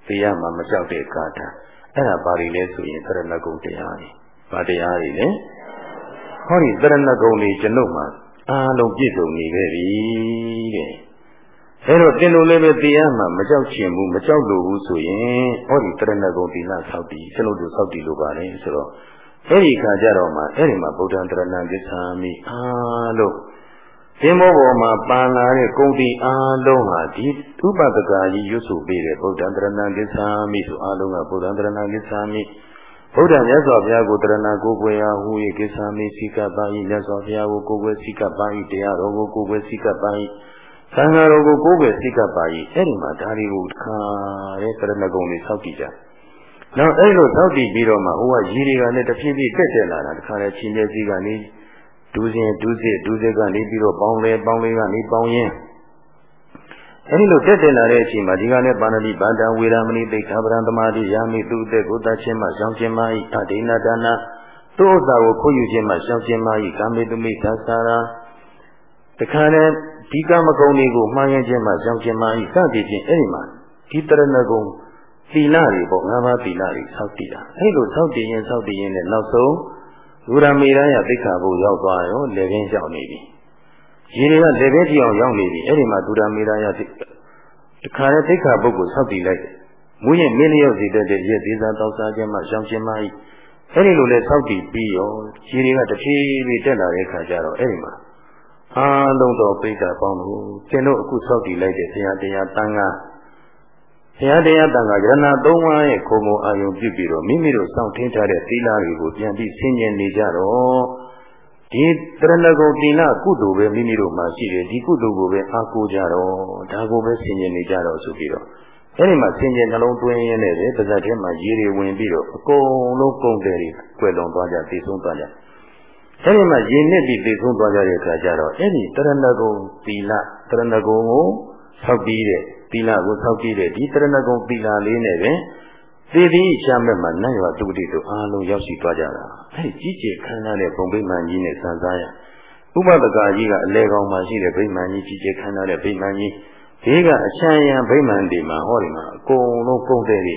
တရားမှမကြောက်တဲ့ဂါထာအဲ့ဒါဘာတွေလဲဆိုရင်သရဏဂုံတရားတွေဘာတရားတွေလဲ ဟောဒီသရဏဂုံတွေကျွန်ုပ်မှာအားလုံးပြည့်စုံနေခဲ့ပြီတဲ့အဲတော့တင်လို့လည်းပဲတရားမှမကြောက်ချင်ဘူးမကြောက်လို့ဘူးဆိုရင်ဟောဒီတရဏဂုံတိလဆောက်တည်ကျွန်တော်တို့ဆောက်တည်လို့ပါတယ်ဆိုတော့အဲ့ဒီခါကျတော့မှအဲ့ဒီမှာဗုဒ္ဓံတရဏံကိစ္ဆာမိအားလုံးသင်္ဘောပေါ်မှာပန်လာတဲ့ကုံတီအားလုံးဟာဒီဥပဒကာကြီးရွတ်ဆိုပေးတဲ့ဗုဒ္ဓံတရဏံကိစ္ဆာမိဆိုအားလုံးကဗုဒ္ဓံတရဏံကိစ္ဆာမိ ဗုဒ္ဓမြတ်စွာဘုရားကိုတရဏကိုကိုွယ်ရာဟူ၏ကိစ္ဆာမိစိကပါ၏မြတ်စွာဘုရားကိုကိုကိုွယ်စိကပါ၏တရားတော်ကိုကိုကိုွယ်စိကပါ၏သံဃာတော်ကိုကိုးပဲစိတ်ကပ်ပါ၏အဲ့ဒီမှာဒါတွေကိုခါတဲ့တရဏဂုံတွေစောက်တည်ကြ။နောက်အဲ့လိုစောက်တည်ပြီးတော့မှဟိုကရေတွေကလည်းတဖြည်းဖြည်းတက်တက်လာတာတခါလေချင်းမြဲစည်းကနေဒူးစဉ်ဒူးစစ်ဒူးစစ်ကနေပြီးတော့ပေါင်းလဲပေါင်းလဲကနေပေါင်းရင် အဲဒီလိုတက်တက်လာတဲ့အချိန်မှာဒီကနေ့ပါဏတိဗန္တံဝေရမဏိသိက္ခာပရံသမာဓိယာမိသူအသက်ကိုတတ်ခြင်းမှရှောင်ခြင်းမှဤအဒိဏဒါနာသူ့ဥစ္စာကိုခုယူခြင်းမှရှောင်ခြင်းမှဤကာမေတုမိသသရာတခါနဲ့ဒီကမကုံတွေကိုမှားရခြင်းမှရှောင်ခြင်းမှဤစသည်ဖြင့်အဲ့ဒီမှာဒီတရဏဂုံသီလတွေပေါ့ငါးပါးသီလတွေစောင့်တည်တာအဲ့လိုစောင့်တည်ရင်စောင့်တည်ရင်လည်းနောက်ဆုံးရူရမေရယသိက္ခာဘုရောက်သွားရောလေပင်ရောက်နေပြီ ရေတွေကလေပင်ပြောင်ရောက်နေပြီအဲ့ဒီမှာဒုရမေရယသိတခါနဲ့သိက္ခာပုဂ္ဂိုလ်စောင့်တည်လိုက်မူရင်မင်းလျော့စီတတ်တဲ့ရက်သေးစားတောက်စားခြင်းမှရှောင်ခြင်းမှဤအဲ့ဒီလိုလဲစောင့်တည်ပြီးရောရေတွေကတဖြည်းဖြည်းတက်လာတဲ့အခါကျတော့အဲ့ဒီမှာအားလုံးသောပိဋကပေါင်းတို့ကျွန်တော်အခုဆောက်တည်လိုက်တဲ့ဘုရားတရားတန်ခါဘုရားတရားတန်ခါယရဏသုံးပါးရဲ့ခုံကိုအာယုံပြုပြီးတော့မိမိတို့စောင့်ထင်းထားတဲ့သီလတွေကိုပြန်ပြီးဆင်ញင်နေကြတော့ ဒီတရဏဂုံသီလကုသိုလ်ပဲမိမိတို့မှာရှိတယ်ဒီကုသိုလ်ကိုပဲအားကိုးကြတော့ဒါကိုပဲဆင်ញင်နေကြတော့ဆိုပြီးတော့အဲ့ဒီမှာဆင်ញင်နှလုံးသွင်းရင်းနဲ့ပဲပါဇက်ထဲမှာရေတွေဝင်ပြီးတော့အကုန်လုံးကုန်တယ်တွေကွယ်လွန်သွားကြသိဆုံးသွားကြအဲဒီမှာယဉ်နှစ်ပြီးသိဆုံးသွားကြတဲ့အခါကျတော့အဲ့ဒီတရဏဂုံသီလတရဏဂုံကိုဆောက်ပြီးတဲ့သီလကိုဆောက်ပြီးတဲ့ဒီတရဏဂုံသီလလေးနဲ့ပဲ သေသည်ရှာမဲ့မှာနတ်ရွာတုတိတို့အားလုံးရောက်ရှိသွားကြတာအဲ့ဒီကြီးကျယ်ခမ်းနားတဲ့ဘုံဗိမာန်ကြီးနဲ့စံစားရဥပဒကာကြီးကအလဲကောင်မှာရှိတဲ့ဗိမာန်ကြီးကြီးကျယ်ခမ်းနားတဲ့ဗိမာန်ကြီးဒီကအချမ်းရံဗိမာန်ဒီမှာဟောဒီမှာအကုန်လုံးကုန်တဲ့တွေ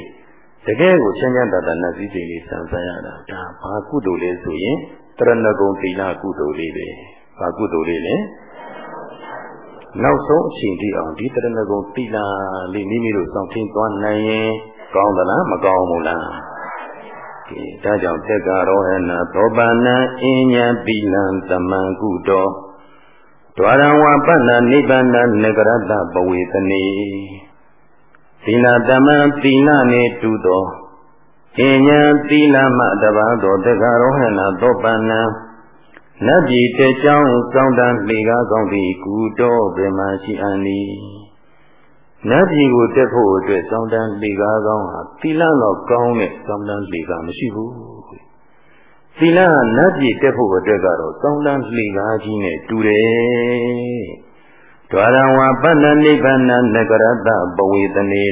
တကယ်ကိုချမ်းချမ်းသာသာနတ်စည်းစိမ်လေးစံစားရတာဒါဘာကုသိုလ်လဲဆိုရင်တရဏဂုံသီလကုသိုလ်လေးပဲဘာကုသိုလ်လေးလဲနောက်ဆုံးအချိန်ထိအောင်ဒီတရဏဂုံတိလာလေးမိမိတို့စောင့်ထင်းသွားနိုင်ရင် ကောင်းသလားမကောင်းဘူးလားကဲဒါကြောင့်တက်ကတော့ဟနာသောပါဏံအင်းညာတိလံသမံကုတောဒွါရဝပဏ္ဏနိဗ္ဗာန်နဂရတပဝေသနေသီလတမံသီလနေတူသောအင်းညာသီလမှတပါသောတက္ကရောဟနာသောပဏ္ဏနတ်ပြည်တကြောင်းစောင်းတန်းလေကားကောင်းသည့်ကုတော်ဗေမရှိအန်နီ နတ်ပြည်ကိုတက်ဖို့အတွက်စောင်းတန်းလေကားကောင်းဟာသီလတော့ကောင်းတဲ့စောင်းတန်းလေကားမရှိဘူးသီလကနတ်ပြည်တက်ဖို့အတွက်ကတော့စောင်းတန်းလေကားကြီးနဲ့တူတယ်ဒွါရဝပဏ္ဏနိဗ္ဗာန်နဂရတပဝေသနေ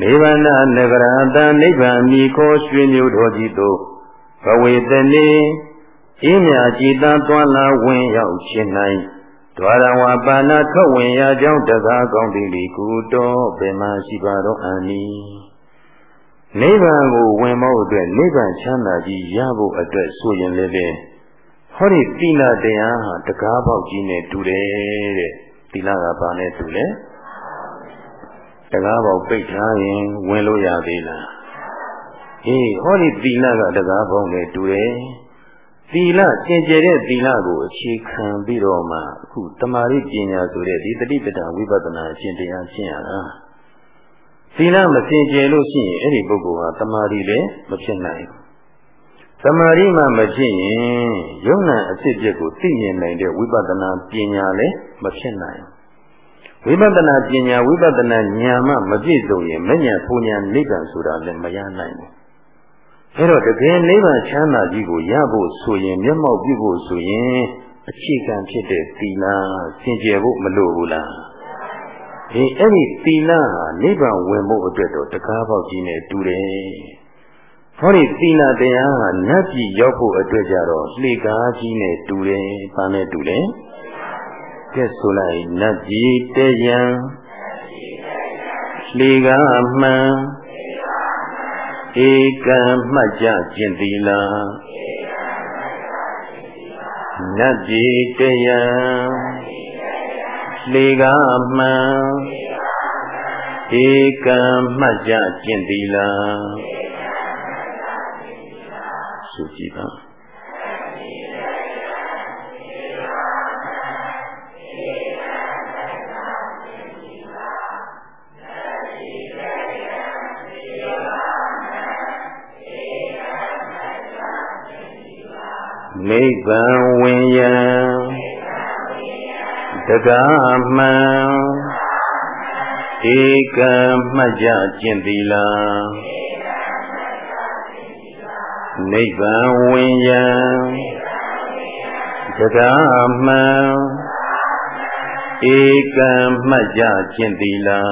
နိဗ္ဗာန်နဂရတနိဗ္ဗာန်မြည်ခေါ်ရွှေမျိုးတော်ကြီးသို့ပဝေသနေအင်းမြကြည်သာသွားလာဝင်ရောက်ခြင်း၌ ဒွါရဝပါဏထွက်ဝင်ရာကြောင့်တကားကောင်းသည်လီကုတော်ဘယ်မှာရှိပါတော့အနီနိဗ္ဗာန်ကိုဝင်ဖို့အတွက်နိဗ္ဗာန်ချမ်းသာကြီးရဖို့အတွက်ဆိုရင်လည်းပဲဟောဒီသီလတရားဟာတကားပေါက်ကြီးနဲ့တူတယ်တဲ့သီလကဘာနဲ့တူလဲတကားပေါက်ပိတ်ထားရင်ဝင်လို့ရသေးလားအေးဟောဒီသီလကတကားပေါက်နဲ့တူတယ် သီလကျင့်ကြတဲ့သီလကိုအခြေခံပြီးတော့မှအခုတမာရိပညာဆိုတဲ့ဒီတတိပဒဝိပဿနာအရှင်တရားရှင်းရတာသီလမကျင့်ကြလို့ရှိရင်အဲ့ဒီပုဂ္ဂိုလ်ဟာတမာရိလည်းမဖြစ်နိုင်ဘူးတမာရိမှမဖြစ်ရင်ယုံနာအဖြစ်အပျက်ကိုသိမြင်နိုင်တဲ့ဝိပဿနာပညာလည်းမဖြစ်နိုင်ဝိပဿနာပညာဝိပဿနာဉာဏ်မှမပြည့်စုံရင်မဉဏ်ပူဉဏ်နိဗ္ဗာန်ဆိုတာလည်းမရနိုင်ဘူး အဲ့တော့တကယ်နိဗ္ဗာန်ချမ်းသာကြီးကိုရဖို့ဆိုရင် မျက်မှောက်ပြုဖို့ဆိုရင်အခြေခံဖြစ်တဲ့သီလစင်ကြယ်ဖို့မလိုဘူးလားဒီအဲ့ဒီသီလဟာနိဗ္ဗာန်ဝင်ဖို့အတွက်တော့တကားပေါက်ကြီးနဲ့တူတယ်ဟောဒီသီလတရားဟာနတ်ပြည်ရောက်ဖို့အတွက်ကြတော့လှေကားကြီးနဲ့တူတယ်။ဘာနဲ့တူလဲ။ကဲဆိုလိုက်နတ်ပြည်တယံလှေကားမှန် ဧကံမှတ်ကြခြင်းသီလာနတ်ပြည်တယံလေကားမှန်ဧကံမှတ်ကြခြင်းသီလာဆိုကြည့်ပါ နိဗ္ဗာန်ဝင်ရန်တကားမှန်ဧကံမှတ်ကြကျင့်သီလာနိဗ္ဗာန်ဝင်ရန်တကားမှန်ဧကံမှတ်ကြကျင့်သီလာ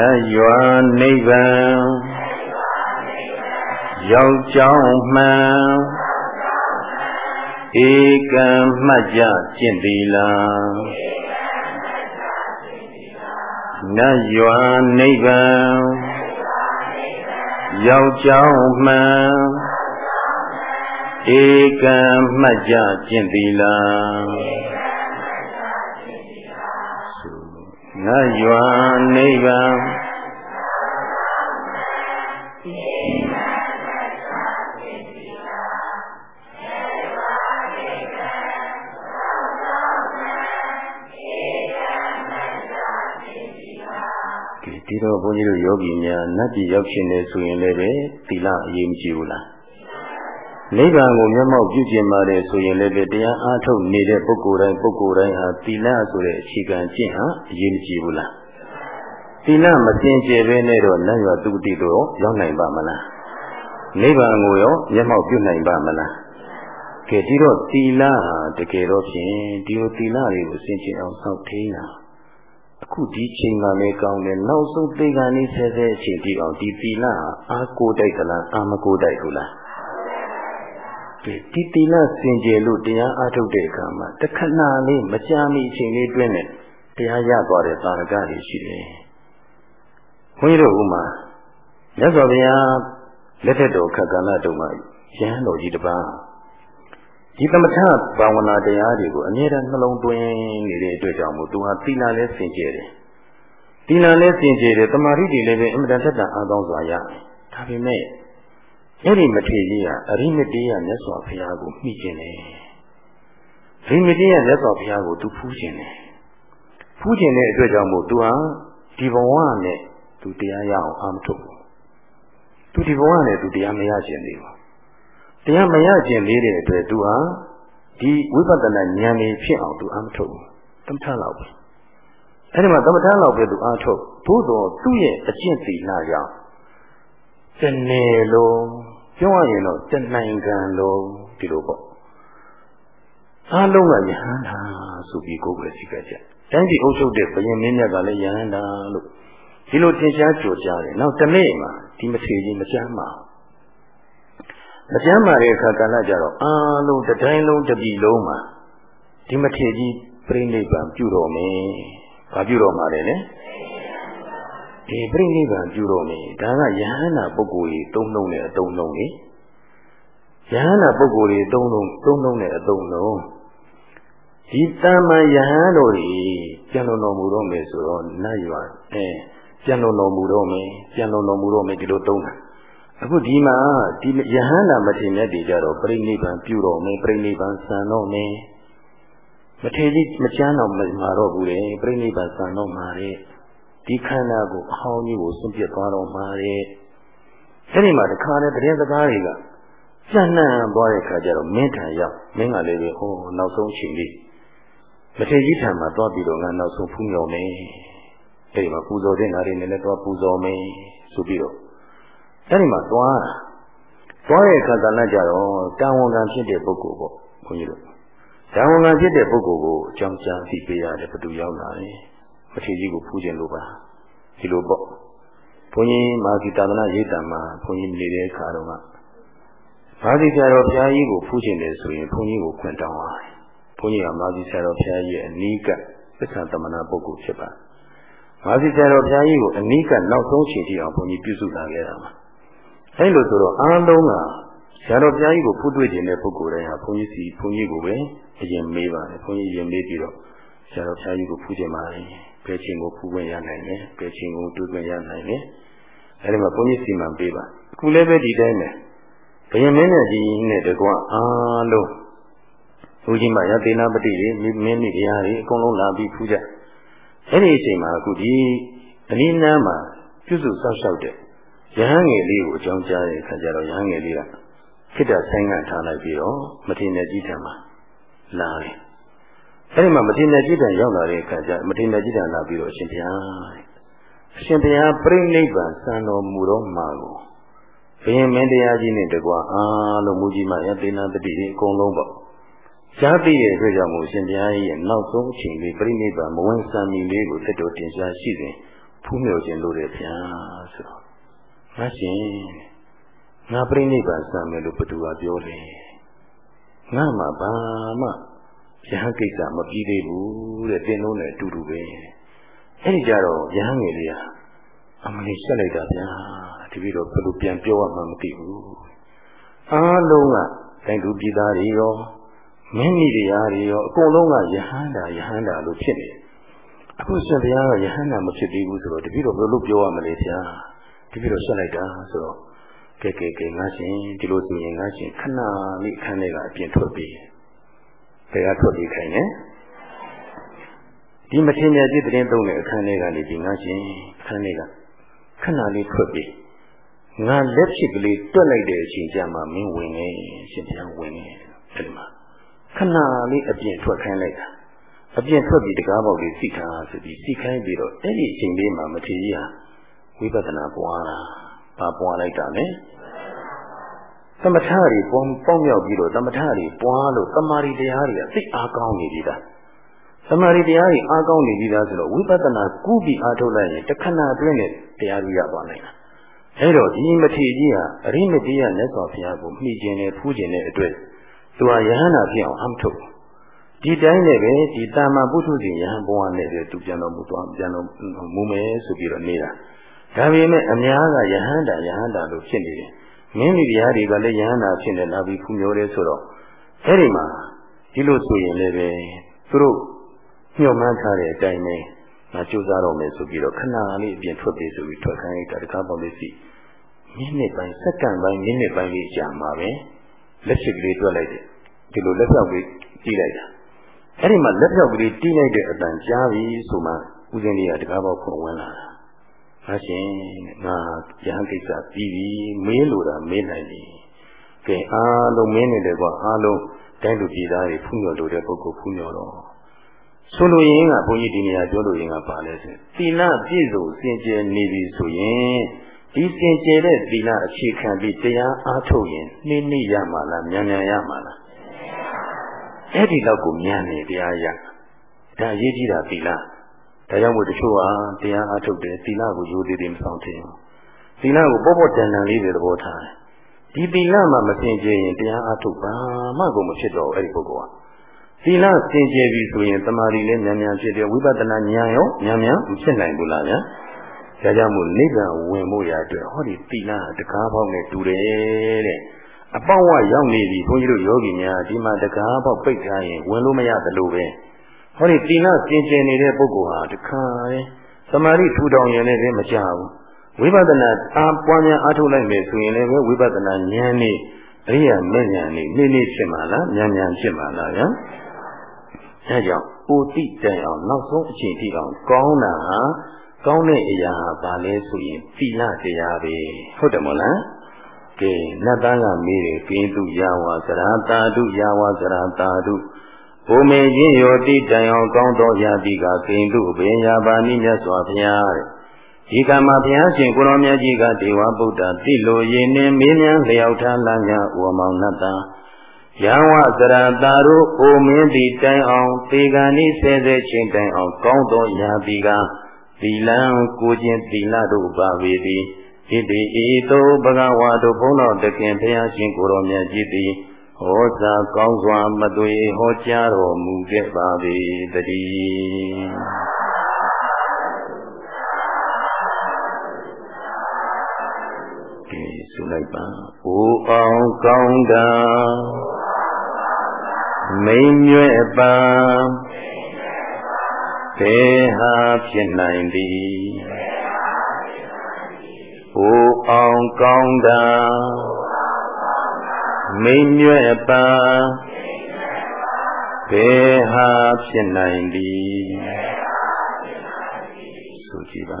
နတ်ရွာနိဗ္ဗာန်ရောက်ကြောင်းမှန်ဧကံမှတ်ကြကျင့်သီလာနတ်ရွာနိဗ္ဗာန်ရောက်ကြောင်းမှန်ဧကံမှတ်ကြကျင့်သီလာ နတ်ရွာနိဗ္ဗာန်ဒီတော့ဘုန်းကြီးတို့ယောဂီများနတ်ပြည်ရောက်ရှင်နေဆိုရင်လည်းပဲသီလအရေးမကြီးဘူးလား နိဗ္ဗာန်ကိုမျက်မှောက်ပြုကျင်ပါတယ်ဆိုရင်လည်းတရားအားထုတ်နေတဲ့ပုဂ္ဂိုလ်တိုင်းပုဂ္ဂိုလ်တိုင်းဟာသီလဆိုတဲ့အခြေခံကျင့်ဟာအရေးမကြီးဘူးလားသီလမစင်ကြယ်ပဲနဲ့တော့နတ်ရွာသူတိတို့ရောက်နိုင်ပါမလားနိဗ္ဗာန်ကိုရောမျက်မှောက်ပြုနိုင်ပါမလားကဲဒီတော့သီလဟာတကယ်တော့ဖြင့်ဒီလိုသီလတွေကိုစင်ကြယ်အောင်ဆောက်ထိန်းတာအခုဒီချိန်ကလည်းကောင်းတယ်နောက်ဆုံးသိက္ခာနည်းဆဲဆဲအချိန်ဒီအောင်ဒီသီလဟာအာကိုတိုက်သလားအာမကိုတိုက်ဘူးလား ဒီတိလစင်ကြယ်လို့တရားအားထုတ်တဲ့အခါမှာတခဏလေးမကြာမီအချိန်လေးတွင်းနဲ့တရားရသွားတဲ့သာရကတွေရှိတယ်။ဘုန်းကြီးတို့ဥမာမြတ်စွာဘုရားလက်ထက်တော်ခက္ကလတုံမှာရဟန်းတော်ကြီးတစ်ပါးဒီသမထဘာဝနာတရားတွေကိုအမြဲတမ်းနှလုံးသွင်းနေတဲ့အတွက်ကြောင့်မို့သူဟာသီလလည်းစင်ကြယ်တယ်။သီလလည်းစင်ကြယ်တယ်။တမာရိတွေလည်းပဲအမြဲတမ်းသက်တမ်းအားကောင်းစွာရတယ်။ဒါပေမဲ့ အဲ့ဒီမထေရကြီးကအရိမတေယမြတ်စွာဘုရားကိုမိကျင်တယ်။အရိမတေယမြတ်စွာဘုရားကိုသူဖူးကျင်တယ်။ဖူးကျင်တဲ့အတွက်ကြောင့်မို့သူဟာဒီဘဝနဲ့သူတရားရအောင်အာမထုတ်ဘူး။သူဒီဘဝနဲ့သူတရားမရကျင်သေးဘူး။တရားမရကျင်သေးတဲ့အတွက်သူဟာဒီဝိပဿနာဉာဏ်လေးဖြစ်အောင်သူအာမထုတ်ဘူး။သမထလောက်ပဲ။အဲဒီမှာသမထလောက်ပဲသူအာထုတ်။သို့တော်သူ့ရဲ့အကျင့်သီလကြောင့်တနေ့လုံး ပြောရရင်တော့တနိုင်ငံလုံးဒီလိုပေါ့အားလုံးကယဟန္တာဆိုပြီးကိုယ်ပဲသိကြကြတိုင်းပြည်အုပ်ချုပ်တဲ့ဘုရင်မင်းမြတ်ကလည်းယဟန္တာလို့ဒီလိုသင်ရှားကြိုကြားတယ်နောက်တနေ့မှာဒီမထေကြီးမကြမ်းပါမကြမ်းပါတဲ့အခါကာလကြတော့အားလုံးတတိုင်းလုံးတပြည်လုံးမှာဒီမထေကြီးပြိဋိဘံပြုတော်မယ်။ဘာပြုတော်မှာလဲလေ။ ဒီပြိဋိဘံပြုတော်မယ်ဒါကယဟန္တာပုဂ္ဂိုလ်ကြီးသုံးလုံးနဲ့အတုံးလုံးလေယဟန္တာပုဂ္ဂိုလ်ကြီးသုံးလုံးသုံးလုံးနဲ့အတုံးလုံးဒီတမ္မာယဟန်တို့ကြီးပြန်လုံတော်မူတော့မယ်ဆိုတော့နတ်ရွာအဲပြန်လုံတော်မူတော့မယ်ပြန်လုံတော်မူတော့မယ်ဒီလိုသုံးတာအခုဒီမှာဒီယဟန္တာမထေမြတ်တွေကြတော့ပြိဋိဘံပြုတော်မယ်ပြိဋိဘံဆံတော့မယ်မထေကြီးမချမ်းတော့မှာတော့ဘူးလေပြိဋိဘံဆံတော့မှာတဲ့ ဒီခန္ဓာကိုအဟောင်းကြီးကိုစွန့်ပစ်သွားတော့မှာတဲ့အဲဒီမှာတခါနဲ့တရင်စကားတွေကပြန့်နှံ့သွားတဲ့ခါကျတော့မင်းထံရောက်မင်းကလည်းပဲဟောနောက်ဆုံးချိန်လေးမထေကြီးထံမှာသွားပြီးတော့ငါနောက်ဆုံးဖူးမြော်မယ်အဲဒီမှာပူဇော်တဲ့နာရီနဲ့လည်းသွားပူဇော်မယ်ဆိုပြီးတော့အဲဒီမှာသွားသွားတဲ့အခါကလည်းကြတော့တာဝန်ခံဖြစ်တဲ့ပုဂ္ဂိုလ်ပေါ့ဘုန်းကြီးတို့တာဝန်ခံဖြစ်တဲ့ပုဂ္ဂိုလ်ကိုအကြောင်းကြားသိပေးရတယ်ဘယ်သူရောက်လာလဲ မထေကြီးကိုဖူးခြင်းလို့ပါဒီလိုပေါ့ဘုန်းကြီးမာဂီတာသနာရိတ်တံမှာဘုန်းကြီးနေတဲ့အခါတော့ကမာဂီဆရာတော်ဘုရားကြီးကိုဖူးခြင်းတယ်ဆိုရင်ဘုန်းကြီးကိုခွင့်တောင်းပါတယ်ဘုန်းကြီးကမာဂီဆရာတော်ဘုရားကြီးရဲ့အနီးကပ်သစ္စာတမနာပုဂ္ဂိုလ်ဖြစ်ပါမာဂီဆရာတော်ဘုရားကြီးကိုအနီးကပ်နောက်ဆုံးချိန်ထိအောင်ဘုန်းကြီးပြုစုလာခဲ့တာပါအဲလိုဆိုတော့အားလုံးကဆရာတော်ဘုရားကြီးကိုဖူးတွေ့ခြင်းတဲ့ပုဂ္ဂိုလ်တိုင်းဟာဘုန်းကြီးစီဘုန်းကြီးကိုပဲအရင်မေးပါတယ်ဘုန်းကြီးရင်မေးပြီးတော့ ဆရာတော်ဘုရားကြီးကိုဖူးခြင်းပါတယ်ဘယ်ချိန်ကိုဖူးခွင့်ရနိုင်လဲဘယ်ချိန်ကိုတွေ့ခွင့်ရနိုင်လဲအဲဒီမှာဘုန်းကြီးစီမံပေးပါအခုလည်းပဲဒီတိုင်းပဲဘယင်မင်းနဲ့ကြီးနဲ့တကွအားလုံးဘုကြီးမရသေနာပတိတွေမင်းမိတရားတွေအကုန်လုံးလာပြီးဖူးကြအဲ့ဒီအချိန်မှာအခုဒီအနည်းနားမှာပြုစုစောင့်ရှောက်တဲ့ရဟန်းငယ်လေးကိုအကြောင်းကြားတဲ့အခါကျတော့ရဟန်းငယ်လေးကခိတ္တဆိုင်ကထားလိုက်ပြီးတော့မထေရကြီးထံမှာလာတယ် အဲ့ဒီမှာမထေရကြီးတန်ရောက်လာတဲ့အခါကျမထေရကြီးတန်လာပြီးတော့အရှင်ဘုရားအရှင်ဘုရားပြိဋိဘံစံတော်မူတော့မှာကိုဘုရင်မင်းတရားကြီးနဲ့တကွာအားလုံးမူကြီးမရသေနာတတိအကုန်လုံးပေါ့ရှားသိတဲ့အတွက်ကြောင့်မို့ရှင်ဘုရားကြီးရဲ့နောက်ဆုံးအချိန်လေးပြိဋိဘံမဝင်စံမီလေးကိုတက်တော်တင်ရှားရှိစဉ်ဖူးမြော်ခြင်းလို့တဲ့ဗျာဆိုတော့ငါရှင်ငါပြိဋိဘံစံမယ်လို့ဘသူကပြောတယ်ငါမှဘာမှ ယဟန်ကိစ္စမပြီးသေးဘူးတဲ့တင်းလုံးနဲ့အတူတူပဲအဲ့ဒီကြတော့ယဟန်ငယ်လေးဟာအမလေးဆက်လိုက်တာဗျာဒီပြီးတော့ဘယ်လိုပြန်ပြောရမှမသိဘူးအားလုံးကတိုင်းသူပြည်သားတွေရောမင်းကြီးတရားတွေရောအကုန်လုံးကယဟန်တာယဟန်တာလို့ဖြစ်နေအခုရှင်ဘုရားကယဟန်တာမဖြစ်သေးဘူးဆိုတော့တပိတော့ဘယ်လိုပြောရမလဲဗျာတပိတော့ဆက်လိုက်တာဆိုတော့ကဲကဲကဲငါရှင်ဒီလိုဆိုရင်ငါရှင်ခဏလေးအခန်းထဲကအပြင်ထွက်ပြီး တရားထွက်ပြီးခိုင်းတယ်ဒီမထင်မြတ်ကြီးတရင်သုံးတဲ့အခန်းလေးကနေဒီငါရှင်အခန်းလေးကခဏလေးထွက်ပြီးငါလက်ဖြစ်ကလေးတွက်လိုက်တဲ့အချိန်ကျမှမင်းဝင်နေရှင်ဘုရားဝင်နေအဲ့ဒီမှာခဏလေးအပြင်ထွက်ခိုင်းလိုက်တာအပြင်ထွက်ပြီးတကားပေါက်လေးစိတ်ထားဆိုပြီးစိတ်ခိုင်းပြီးတော့အဲ့ဒီအချိန်လေးမှာမထေရဝိပဿနာပွားတာဘာပွားလိုက်တာလဲ သမထတွေပေါင်းပေါင်းမြောက်ပြီးတော့သမထတွေပွားလို့တမာရီတရားတွေကသိအားကောင်းနေပြီလားတမာရီတရားတွေအားကောင်းနေပြီလားဆိုတော့ဝိပဿနာကုပြီးအားထုတ်လိုက်ရင်တခဏအတွင်းနဲ့တရားတွေရသွားနိုင်တာအဲတော့ဒီမထေကြီးဟာအရိမတိယမြတ်စွာဘုရားကိုမှီကျင်နေဖူးကျင်တဲ့အတွက်သူဟာယဟန္တာဖြစ်အောင်အမထုတ်ဒီတိုင်းနဲ့ပဲဒီတာမပုထုဇဉ်ယဟန်ဘဝနဲ့ပဲသူပြန်တော်မူသွားပြန်တော်မူမယ်ဆိုပြီးတော့နေတာဒါပေမဲ့အများကယဟန္တာယဟန္တာလို့ဖြစ်နေတယ် မင်းမိဖုရားတွေကလည်းယဟန္တာဖြစ်နေလာပြီးဖူးမျိုးတယ်ဆိုတော့အဲ့ဒီမှာဒီလိုဆိုရင်လည်းပဲသူတို့ညှော်မှန်းထားတဲ့အတိုင်းပဲငါကြိုးစားတော့မယ်ဆိုပြီးတော့ခဏလေးအပြင်ထွက်ပြေးဆိုပြီးထွက်ခိုင်းလိုက်တာတကားပေါက်လေးစီမိနစ်ပိုင်းစက္ကန့်ပိုင်းမိနစ်ပိုင်းလေးကြာမှာပဲလက်ရှိကလေးတွက်လိုက်တယ်ဒီလိုလက်ဖြောက်ကလေးကြည့်လိုက်တာအဲ့ဒီမှာလက်ဖြောက်ကလေးတီးလိုက်တဲ့အတန်ကြားပြီဆိုမှဦးဇင်းလေးကတကားပေါက်ခုံဝင်လာတာ ဟာရှင်ငါရဟန်းကိစ္စပြီးပြီမေးလို့တာမေးနိုင်ပြီကဲအားလုံးမင်းနေတယ်ကွာအားလုံးတိုင်းလူပြည်သားတွေဖူးမြော်လို့တဲ့ပုဂ္ဂိုလ်ဖူးမြော်တော့ဆိုလိုရင်းကဘုန်းကြီးဒီနေရာပြောလို့ရင်းကပါလဲဆိုသီလပြည့်စုံစင်ကြယ်နေပြီဆိုရင်ဒီစင်ကြယ်တဲ့သီလအခြေခံပြီးတရားအားထုတ်ရင်နှိမ့်နှိမ့်ရမှာလားမြန်မြန်ရမှာလားအဲ့ဒီတော့ကိုမြန်နေတရားရဒါအရေးကြီးတာသီလ ဒါကြောင့်မို့တချို့ဟာတရားအားထုတ်တယ်သီလကိုရိုးသေးသေးမဆောင်တင်ဘူးသီလကိုပေါ့ပေါ့တန်တန်လေးတွေသဘောထားတယ်ဒီသီလမှမစင်ကြယ်ရင်တရားအားထုတ်ပါမှကိုမဖြစ်တော့အဲ့ဒီပုဂ္ဂိုလ်ဟာသီလစင်ကြယ်ပြီဆိုရင်တမာရီလည်းမြန်မြန်ဖြစ်တယ်ဝိပဿနာဉာဏ်ရောမြန်မြန်မဖြစ်နိုင်ဘူးလားဗျာဒါကြောင့်မို့နိဗ္ဗာန်ဝင်ဖို့ရအတွက်ဟောဒီသီလတကားပေါက်နဲ့တူတယ်တဲ့အပေါက်ဝရောက်နေပြီဘုန်းကြီးတို့ယောဂီများဒီမှာတကားပေါက်ပိတ်ထားရင်ဝင်လို့မရသလိုပဲ ဟောဒီသီလစင်ကြယ်နေတဲ့ပုဂ္ဂိုလ်ဟာတခါလေသမာဓိထူထောင်ရင်လည်းမကြဘူးဝိပဿနာအားပွားများအားထုတ်လိုက်မယ်ဆိုရင်လည်းဝိပဿနာဉာဏ်နဲ့အရိယာမဲ့ဉာဏ်နဲ့နေ့နေ့ဖြစ်မှာလားဉာဏ်ဉာဏ်ဖြစ်မှာလားဗျာအဲကြောင့်ပူတိတိုင်အောင်နောက်ဆုံးအချိန်ထိအောင်ကောင်းတာဟာကောင်းတဲ့အရာဘာလဲဆိုရင်သီလတရားပဲဟုတ်တယ်မို့လားကဲနတ်သားကမေးတယ်ကိတုယာဝသရတာတုယာဝသရတာတု ဘုမေရင်ရောတိတိုင်အောင်ကောင်းသောယာတိကကိတုဘေယာပါဏိမြတ်စွာဘုရားတဲ့ဒီကမှာဘုရားရှင်ကိုရောမြတ်ကြီးကဒေဝဗုဒ္ဓတိလိုရင်နှင်းမေးမြန်းလျောက်ထားလမ်းညာဥမောင်နတ်သားယံဝစရတာတို့အိုမင်းသည်တိုင်အောင်သေကံဤဆဲဆဲချင်းတိုင်အောင်ကောင်းသောယာတိကသီလံကိုခြင်းသီလတို့ပါပေသည်ဣတိဤသို့ဘဂဝါတို့ဘုန်းတော်တခင်ဘုရားရှင်ကိုရောမြတ်ကြီးသည် ဟောစာကောင်းစွာမသွေဟောကြားတော်မူခဲ့ပါပေတည်းဆိုလိုက်ပါ။အိုအောင်ကောင်းတာမိမ့်ရွဲ့ပါဘယ်ဟာဖြစ်နိုင်သည်အိုအောင်ကောင်းတာ မိမ့်ရွဲ့ပါဘယ်ဟာဖြစ်နိုင်သည်ဆိုကြည့်ပါ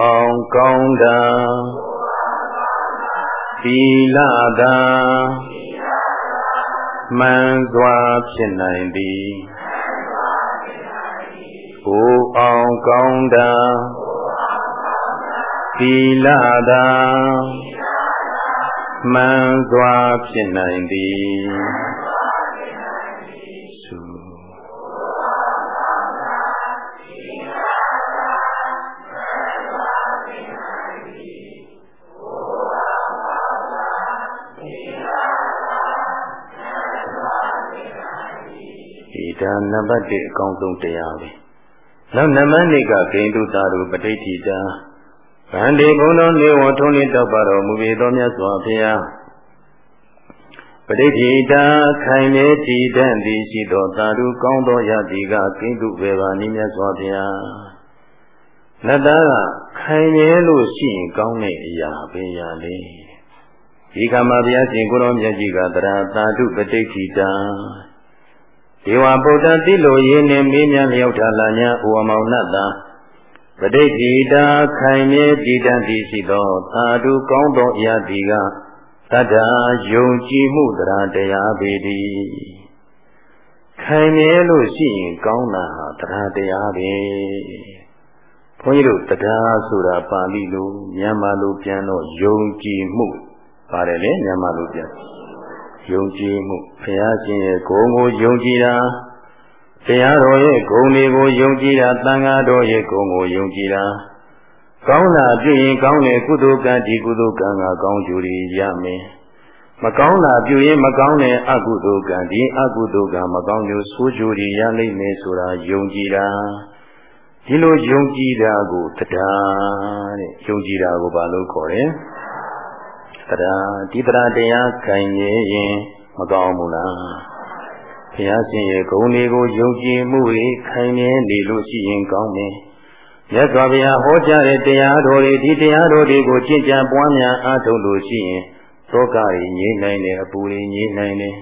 အောင်ကောင်းတာသီလသာ မှန်စွာဖြစ်နိုင်သည်အိုအောင်ကောင်းတာသီလသာမှန်စွာဖြစ်နိုင်သည် ဒါနံပါတ်1အကောင်းဆုံးတရားပဲနောက်နံပါတ်2ကဂိန္ဓုတာရုပဋိဋ္ဌိတာဗန္ဒီဘုံတော်နေဝထုံးလင်းတောက်ပါတော်မူပေသောမြတ်စွာဘုရားပဋိဋ္ဌိတာခိုင်နေတည်တံ့သည်ရှိသောသာဓုကောင်းသောယတိကဂိန္ဓုဘေပါနိမြတ်စွာဘုရားလက်သားကခိုင်နေလို့ရှိရင်ကောင်းတဲ့အရာပဲရလေဒီကမှာဘုရားရှင်ကိုရောမြတ်ကြီးကတရာသာဓုပဋိဋ္ဌိတာ ဒေဝဗုဒ္ဓတိလိုရင်းနှင့်မေးမြန်းလျောက်ထားလာညာဥဝမောင်နတ်သာပဋိဋ္ဌိတာခိုင်မြဲတည်တတ်သည်ရှိသောသာဓုကောင်းသောအရာဒီကတတ္ထာယုံကြည်မှုတရားတရားပေသည်ခိုင်မြဲလို့ရှိရင်ကောင်းတာဟာတရားတရားပဲဘုန်းကြီးတို့တရားဆိုတာပါဠိလိုမြန်မာလိုပြန်တော့ယုံကြည်မှုပါတယ်လေမြန်မာလိုပြန် ယုံကြည်မှုဘုရားရှင်ရဲ့ဂုဏ်ကိုယုံကြည်တာတရားတော်ရဲ့ဂုဏ်တွေကိုယုံကြည်တာသံဃာတော်ရဲ့ဂုဏ်ကိုယုံကြည်တာကောင်းတာပြုရင်ကောင်းတဲ့ကုသိုလ်ကံဒီကုသိုလ်ကံကကောင်းကျိုးတွေရမယ်မကောင်းတာပြုရင်မကောင်းတဲ့အကုသိုလ်ကံဒီအကုသိုလ်ကံမကောင်းကျိုးဆိုးကျိုးတွေရလိမ့်မယ်ဆိုတာယုံကြည်တာဒီလိုယုံကြည်တာကိုတရားတဲ့ယုံကြည်တာကိုဘာလို့ခေါ်လဲ တရားဒီတရားတရားခံရင်မကောင်းဘူးလားဘုရားရှင်ရဲ့ဂုဏ်တွေကိုယုံကြည်မှုတွေခံနေနေလို့ရှိရင်ကောင်းတယ်မြတ်စွာဘုရားဟောကြားတဲ့တရားတော်တွေဒီတရားတော်တွေကိုကျင့်ကြံပွားများအားထုတ်လို့ရှိရင်သောကကြီးငြိမ့်နိုင်တယ်အပူကြီးငြိမ့်နိုင်တယ်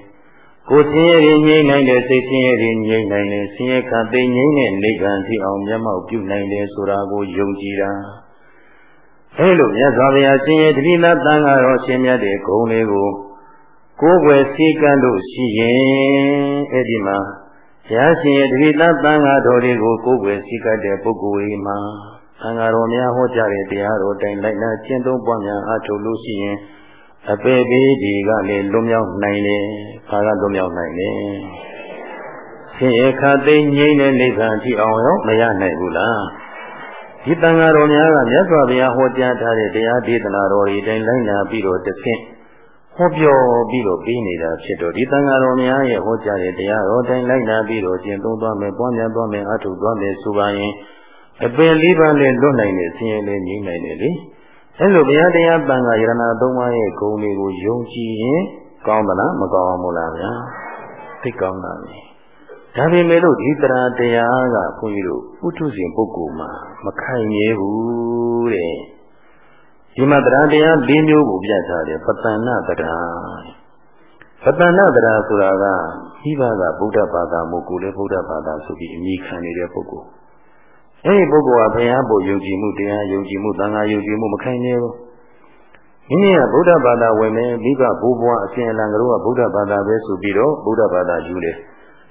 ကိုယ်ဆင်းရဲငြိမ့်နိုင်တယ်စိတ်ဆင်းရဲငြိမ့်နိုင်တယ်ဆင်းရဲခတ်သိငြိမ့်တဲ့နိဗ္ဗာန်ထိအောင်မျက်မှောက်ပြုနိုင်တယ်ဆိုတာကိုယုံကြည်တာ အဲလိုမြတ်စွာဘုရားရှင်ရဲ့တတိလသံဃာတော်ရှင်မြတ်တဲ့ဂုဏ်လေးကိုကိုယ်ွယ်စည်းကမ်းလို့ရှိရင်အဲ့ဒီမှာဘုရားရှင်ရဲ့တတိလသံဃာတော်တွေကိုကိုယ်ွယ်စည်းကမ်းတဲ့ပုဂ္ဂိုလ်ကြီးမှာသံဃာတော်များဟောကြားတဲ့တရားတော်တိုင်းလိုက်နာကျင့်သုံးပွားများအားထုတ်လို့ရှိရင်အပေပေးဒီကလည်းလွတ်မြောက်နိုင်တယ်။ဘာကလွတ်မြောက်နိုင်လဲ။ဆင်းရဲခါသိငြိမ့်တဲ့နိဗ္ဗာန်ထိအောင်ရောမရနိုင်ဘူးလား။ ဒီတန်ဃာတော်များကမြတ်စွာဘုရားဟောကြားထားတဲ့တရားဒေသနာတော်တွေတိုင်းလိုက်နာပြီးတော့တစ်ဆင့်ဟောပြောပြီးတော့ပြီးနေတာဖြစ်တော့ဒီတန်ဃာတော်များရဲ့ဟောကြားတဲ့တရားတော်တိုင်းလိုက်နာပြီးတော့ကျင့်သုံးသွားမယ်၊ပွားများသွားမယ်၊အထုသွားမယ်ဆိုပါရင်အပင်လေးပါးနဲ့လွတ်နိုင်တဲ့ဆင်းရဲလေးငြိမ့်နိုင်တယ်လေ။အဲလိုဘုရားတရားတန်ခါယရနာသုံးပါးရဲ့ဂုဏ်တွေကိုယုံကြည်ရင်ကောင်းမလားမကောင်းဘူးလားဗျာသိကောင်းတာပဲ ဒါပေမဲ့လို့ဒီတရားတရားကဘုန်းကြီးတို့ပုထုဇဉ်ပုဂ္ဂိုလ်မှာမခိုင်မြဲဘူးတဲ့ဒီမှာတရားတရား၄မျိုးကိုပြထားတယ်ပတ္တနာတရားပတ္တနာတရားဆိုတာကဤဘာကဗုဒ္ဓဘာသာမို့ကိုယ်လည်းဗုဒ္ဓဘာသာဆိုပြီးအမိခံနေတဲ့ပုဂ္ဂိုလ်အဲဒီပုဂ္ဂိုလ်ကဘုရားပေါ်ယုံကြည်မှုတရားယုံကြည်မှုသံဃာယုံကြည်မှုမခိုင်နေဘူးမိမိကဗုဒ္ဓဘာသာဝင်မယ်မိဘဘိုးဘွားအစဉ်အလာကလေးကဗုဒ္ဓဘာသာပဲဆိုပြီးတော့ဗုဒ္ဓဘာသာယူတယ်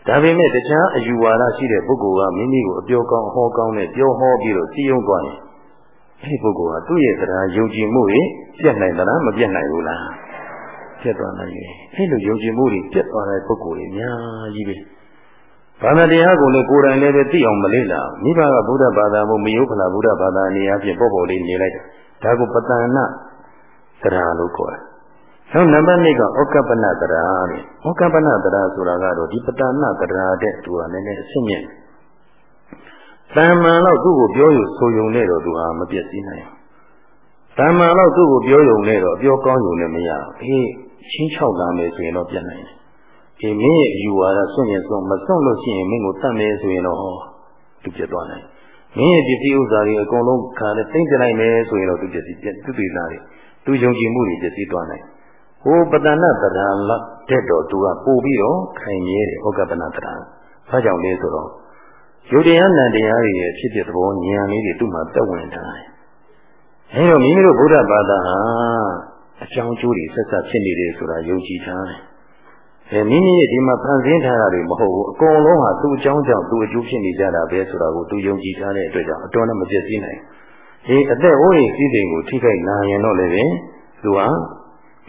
ဒါပေမဲ့တခြားအယူဝါဒရှိတဲ့ပုဂ္ဂိုလ်ကမိမိကိုအပြောကောင်းဟောကောင်းနဲ့ပြောဟောပြီးတော့စီယုံသွားရင်အဲဒီပုဂ္ဂိုလ်ကသူ့ရဲ့တရားယုံကြည်မှုတွေပြတ်နိုင်သလားမပြတ်နိုင်ဘူးလားပြတ်သွားနိုင်တယ်အဲလိုယုံကြည်မှုတွေပြတ်သွားတဲ့ပုဂ္ဂိုလ်တွေအများကြီးပဲဘာသာတရားကိုလည်းကိုယ်တိုင်လည်းပဲသိအောင်မလေ့လာမိဘကဗုဒ္ဓဘာသာမို့မယုတ်ခလာဗုဒ္ဓဘာသာအနေအချင်းပေါ့ပေါ့လေးနေလိုက်တာဒါကိုပတ္တနာတရားလို့ခေါ်တယ်။ နောက်နံပါတ်2ကဩကပ္ပနတရားတဲ့။ဩကပ္ပနတရားဆိုတာကတော့ဒီပတ္တနာတရားတဲ့သူကလည်းနည်းနည်းအဆင့်မြင့်။တဏ္မာတော့သူ့ကိုပြောယူဆိုယုံနဲ့တော့သူဟာမပြည့်စည်နိုင်ဘူး။တဏ္မာတော့သူ့ကိုပြောယုံနဲ့တော့အပြောကောင်းယုံနဲ့မရဘူး။အေးချင်းချောက်လာမယ်ဆိုရင်တော့ပြတ်နိုင်တယ်ဒီမင်းရဲ့အယူဝါဒစွန့်ရင်စွန့်မစွန့်လို့ရှိရင်မင်းကိုတတ်မယ်ဆိုရင်တော့သူပြတ်သွားနိုင်မင်းရဲ့ပစ္စည်းဥစ္စာတွေအကုန်လုံးခါနဲ့သိမ့်ပြလိုက်မယ်ဆိုရင်တော့သူပစ္စည်းပြတ်သူပြေလာတယ်သူယုံကြည်မှုတွေပစ္စည်းသွားနိုင် ဟိုပတဏတရံလက်တဲ့တော့သူကပို့ပြီးတော့ခိုင်မြဲတယ်ဩကပနတရံဘာကြောင့်လဲဆိုတော့ယုတ်တရားနံတရားတွေရဲ့ဖြစ်ဖြစ်သဘောဉာဏ်လေးတွေသူ့မှာတက်ဝင်ထားတယ်အဲတော့မိမိတို့ဗုဒ္ဓဘာသာဟာအကြောင်းကျိုးတွေဆက်ဆက်ဖြစ်နေတယ်ဆိုတာယုံကြည်ထားတယ်အဲမိမိရဲ့ဒီမှာဖန်ဆင်းထားတာတွေမဟုတ်ဘူးအကုန်လုံးဟာသူ့အကြောင်းကြောင့်သူ့အကျိုးဖြစ်နေကြတာပဲဆိုတာကိုသူယုံကြည်ထားတဲ့အတွက်ကြောင့်အတော်နဲ့မပြည့်စည်နိုင်ဒီအသက်ဟိုးရင်စည်းစိမ်ကိုထိခိုက်လာရင်တော့လည်းပဲသူဟာ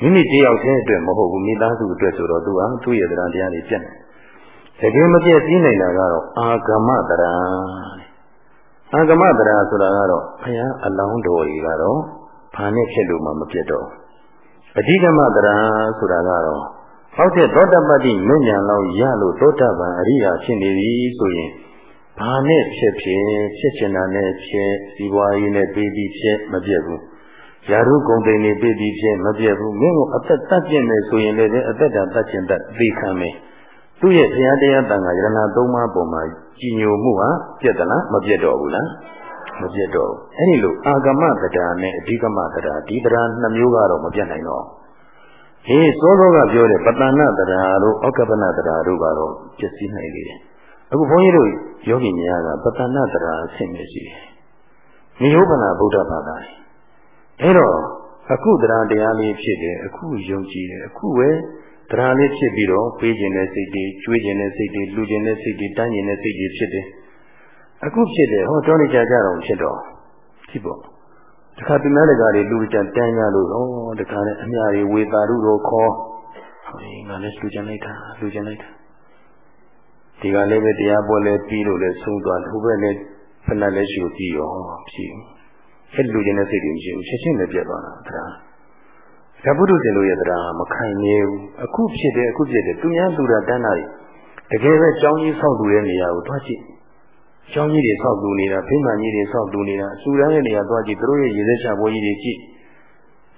မိမိတယောက်တည်းအတွက်မဟုတ်ဘူးမိသားစုအတွက်ဆိုတော့သူဟာသူ့ရဲ့တရားတရားတွေပြတ်နေတကယ်မပြည့်စည်နိုင်တာကတော့အာဂမတရားအာဂမတရားဆိုတာကတော့ဘုရားအလောင်းတော်ကြီးကတော့ဘာနဲ့ဖြစ်လို့မှမပြတ်တော့အဓိကမတရားဆိုတာကတော့ဟောတဲ့သောတပတ္တိမဉ္ဇဉ်လောက်ရလို့သောတပန်အရိယာဖြစ်နေပြီဆိုရင်ဘာနဲ့ဖြစ်ဖြစ်ဖြစ်ချင်တာနဲ့ဖြစ်စီပွားရေးနဲ့ပြီးပြီးဖြစ်မပြတ်ဘူး ယာရုဂုံတိန်နေပြီးပြီးဖြစ်မပြတ်ဘူးမင်းကိုအသက်တတ်ပြင့်မယ်ဆိုရင်လည်းအသက်တာတတ်ချင်တတ်သိခံမယ်သူ့ရဲ့ဘုရားတရားတန်ခါယရဏသုံးပါးပုံမှာကြည်ညိုမှုဟာပြတ်သလားမပြတ်တော့ဘူးလားမပြတ်တော့ဘူးအဲ့ဒီလိုအာဂမတရားနဲ့အဓိကမတရားဒီတရားနှစ်မျိုးကတော့မပြတ်နိုင်တော့ဘူးဟေးစောစောကပြောတဲ့ပတ္တနာတရားတို့ဩကပနတရားတို့ကတော့ပြည့်စည်နိုင်လေတယ်အခုဘုန်းကြီးတို့ယောဂီများကပတ္တနာတရားအဆင့်မျိုးရှိတယ်နိရောဓနာဗုဒ္ဓဘာသာ အဲ့တော့အခုတရားတရားလေးဖြစ်တယ်အခုယုံကြည်တယ်အခုပဲတရားလေးဖြစ်ပြီးတော့ပေးခြင်းတဲ့စိတ်တွေကျွေးခြင်းတဲ့စိတ်တွေလူခြင်းတဲ့စိတ်တွေတန်းခြင်းတဲ့စိတ်တွေဖြစ်တယ်အခုဖြစ်တယ်ဟောတောနေကြကြတော့ဖြစ်တော့ဖြစ်ပေါ့တခါသူများတကာတွေလူကြံတန်းရလို့ဩတခါနဲ့အမြတွေဝေတာတို့တော့ခေါ်ဟငါလည်းလူကျင်လိုက်တာလူကျင်လိုက်တာဒီကလည်းပဲတရားပွဲလဲပြီးလို့လဲဆုံးသွားတယ်ဟိုဘက်လည်းဖဏလည်းရှိပြီးရောဖြစ် အဲ့လူကျင်တဲ့စိတ်တွေမရှိဘူးချက်ချင်းလည်းပြတ်သွားတာတရားဓဘုဒ္ဓရှင်တို့ရဲ့တရားမခိုင်နေဘူးအခုဖြစ်တယ်အခုဖြစ်တယ်သူများလူတာတန်းတာတွေတကယ်ပဲကြောင်းကြီးဆောက်လူတဲ့နေရာကိုသွားကြည့်ကျောင်းကြီးတွေဆောက်တူနေတာဖိမှန်ကြီးတွေဆောက်တူနေတာအစူရမ်းတဲ့နေရာသွားကြည့်သူတို့ရဲ့ရေစက်ချပွဲကြီးတွေကြည့်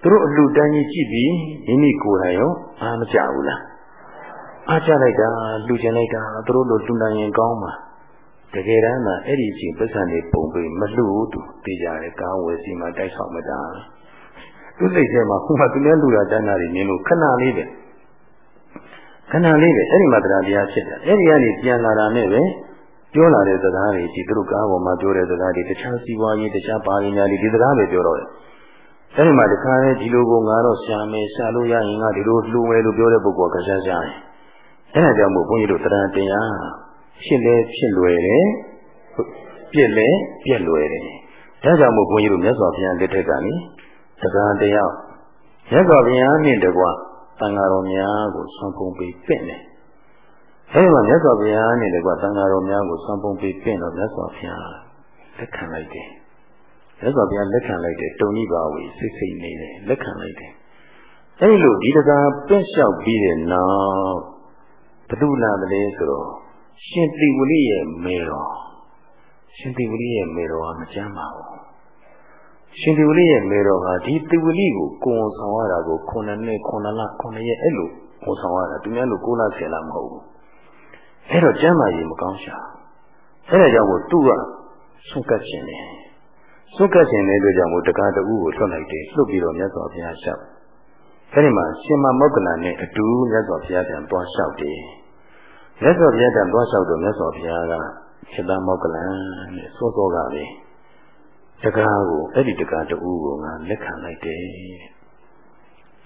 သူတို့အလှတန်းကြီးကြည့်ပြီးမိမိကိုယ်တိုင်ရောအားမကြဘူးလားအားကြလိုက်တာလှူကျင်လိုက်တာသူတို့လိုလှူနိုင်ရင်ကောင်းမှာ တကယ်တမ်းကအဲ့ဒီအချိန်ပတ်စံတွေပုံပြီးမလှူသူသိကြတယ်ကားဝယ်စီမှာတိုက်ဆောင်မတာသူစိတ်ထဲမှာဟိုမှာသူလည်းလှူတာတန်းတာတွေမြင်လို့ခဏလေးပဲခဏလေးပဲအဲ့ဒီမှာတရားတရားဖြစ်တယ်အဲ့ဒီကနေပြန်လာတာနဲ့ပဲပြောလာတဲ့စကားတွေဒီသူတို့ကားပေါ်မှာပြောတဲ့စကားတွေတခြားစီးပွားရေးတခြားပါရင်းညာတွေဒီစကားပဲပြောတော့တယ်အဲဒီမှာတခါလေဒီလိုကိုငါတော့ရှာမယ်ရှာလို့ရရင်ငါဒီလိုလှူမယ်လို့ပြောတဲ့ပုဂ္ဂိုလ်ကရှားရှားတယ်အဲဒါကြောင့်မို့ဘုန်းကြီးတို့တရားတရား ဖြစ်လဲဖြစ်လွယ်တယ်ပြက်လဲပြက်လွယ်တယ်ဒါကြောင့်မို့ဘုန်းကြီးတို့မြတ်စွာဘုရားလက်ထက်ကနေစကားတရားမြတ်စွာဘုရားနှင့်တကွတန်ဃာတော်များကိုဆွမ်းပုံပေးပြင့်တယ်အဲဒီမှာမြတ်စွာဘုရားနဲ့လည်းကသံဃာတော်များကိုဆွမ်းပုံပေးပြင်တော့မြတ်စွာဘုရားလက်ခံလိုက်တယ်မြတ်စွာဘုရားလက်ခံလိုက်တယ်တုံကြီးပါဝေစိတ်စိတ်နေတယ်လက်ခံလိုက်တယ်အဲဒီလိုဒီတကားပြင့်လျှောက်ပြီးတဲ့နောက်ဘဒုလာတည်းဆိုတော့ ရှင်တိဝလိရဲ့မေတော်ရှင်တိဝလိရဲ့မေတော်ကမကြမ်းပါဘူးရှင်တိဝလိရဲ့မေတော်ဟာဒီတိဝလိကိုကိုယ်ဆောင်ရတာကို9နှစ်9လ9ရက်အဲ့လိုကိုဆောင်ရတာသူများလို9လ10လမဟုတ်ဘူးအဲ့တော့ကျမ်းမာရေးမကောင်းရှာအဲ့ဒါကြောင့်မို့သူကဆွတ်ကတ်ခြင်းတယ်ဆွတ်ကတ်ခြင်းတဲ့အတွက်ကြောင့်မို့တကားတူကိုထွက်လိုက်တယ်လှုပ်ပြီးတော့မြတ်စွာဘုရားလျှောက်အဲ့ဒီမှာရှင်မမောက္ကလနဲ့အတူမြတ်စွာဘုရားပြန်သွားလျှောက်တယ် မြတ်စွာဘုရားပြန်သွားလျှောက်တော့မြတ်စွာဘုရားကရှင်သာမောက္ကလနဲ့စောစောကပဲတကားကိုအဲ့ဒီတကားတူကိုငါလက်ခံလိုက်တယ်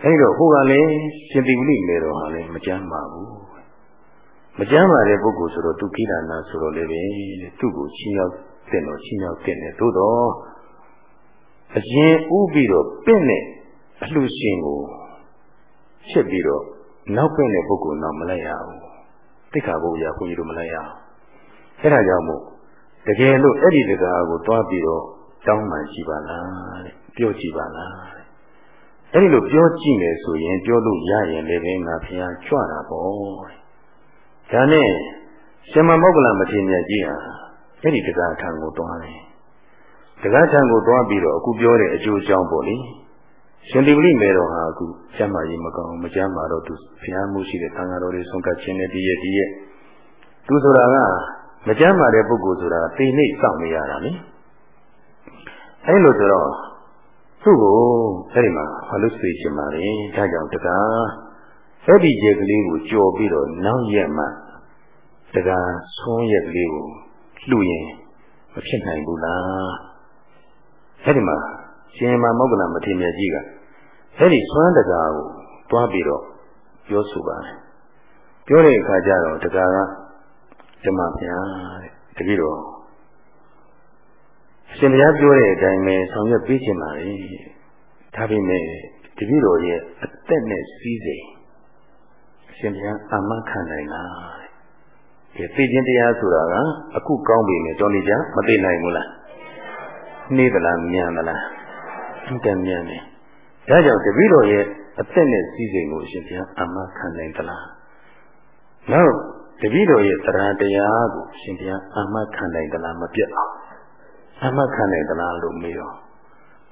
အဲ့တော့ဟိုကလည်းရှင်တိဝိမေတော်ဟာလည်းမကြမ်းပါဘူးမကြမ်းပါတဲ့ပုဂ္ဂိုလ်ဆိုတော့သူကိဒနာဆိုတော့လည်းပဲသူ့ကိုချင်းရောက်တဲ့တော့ချင်းရောက်တဲ့နဲ့သို့တော့အရင်ဥပြီးတော့ပင့်တဲ့အလှရှင်ကိုဖြစ်ပြီးတော့နောက်ပင့်တဲ့ပုဂ္ဂိုလ်တော့မလိုက်ရဘူး သိက္ခာပုဒ်ရာခွန်ကြီးတို့မလိုက်ရအောင်အဲဒါကြောင့်မို့တကယ်လို့အဲ့ဒီတကားကိုတွားပြီးတော့တောင်းမှန်ရှိပါလားတဲ့ပြောကြည့်ပါလားတဲ့အဲ့ဒီလိုပြောကြည့်မယ်ဆိုရင်ပြောလို့ရရင်လည်းပဲငါဖះကြွတာပေါ့တဲ့ဒါနဲ့ရှင်မမောက္ကလမထေရမြတ်ကြီးဟာအဲ့ဒီတရားထံကိုတွားတယ်တရားထံကိုတွားပြီးတော့အခုပြောတဲ့အကျိုးအကြောင်းပေါ့လေ ရှင်ဒီပလိမေတော်ဟာအခုကျမ်းမာရေးမကောင်းမကျမ်းမာတော့သူဘုရားမှုရှိတဲ့သံဃာတော်တွေဆုံးကတ်ခြင်းနဲ့ဒီရဲ့ဒီရဲ့သူဆိုတာကမကျမ်းမာတဲ့ပုဂ္ဂိုလ်ဆိုတာတိနှိမ့်စောင့်နေရတာလေအဲလိုဆိုတော့သူ့ကိုအဲ့ဒီမှာဘာလို့ဆွေးချင်ပါလဲဒါကြောင့်တကားအဲ့ဒီရက်ကလေးကိုကြော်ပြီးတော့နောက်ရက်မှတကားဆုံးရက်ကလေးကိုလှူရင်မဖြစ်နိုင်ဘူးလားအဲ့ဒီမှာ ရှင်မမောက္ကလမထေရမြတ်ကြီးကအဲ့ဒီဆွမ်းတကားကိုတွားပြီးတော့ပြောဆိုပါတယ်ပြောတဲ့အခါကျတော့တကားကဓမ္မဗျာတဲ့တပည့်တော်ရှင်ဘုရားပြောတဲ့အတိုင်းပဲဆောင်ရွက်ပေးခြင်းပါလေဒါပေမဲ့တပည့်တော်ရဲ့အသက်နဲ့စီးစိမ်ရှင်ဘုရားအာမခံနိုင်လားတဲ့သိခြင်းတရားဆိုတာကအခုကောင်းပြီနဲ့တော်နေကြမသိနိုင်ဘူးလားနှေးသလားမြန်သလား အတန်မြန်တယ်ဒါကြောင့်တပည့်တော်ရဲ့အသက်နဲ့စည်းစိမ်ကိုရှင်ဘုရားအာမခံနိုင်သလားနောက်တပည့်တော်ရဲ့တရားတရားကိုရှင်ဘုရားအာမခံနိုင်သလားမပြတ်အောင်အာမခံနိုင်သလားလို့မေးတော့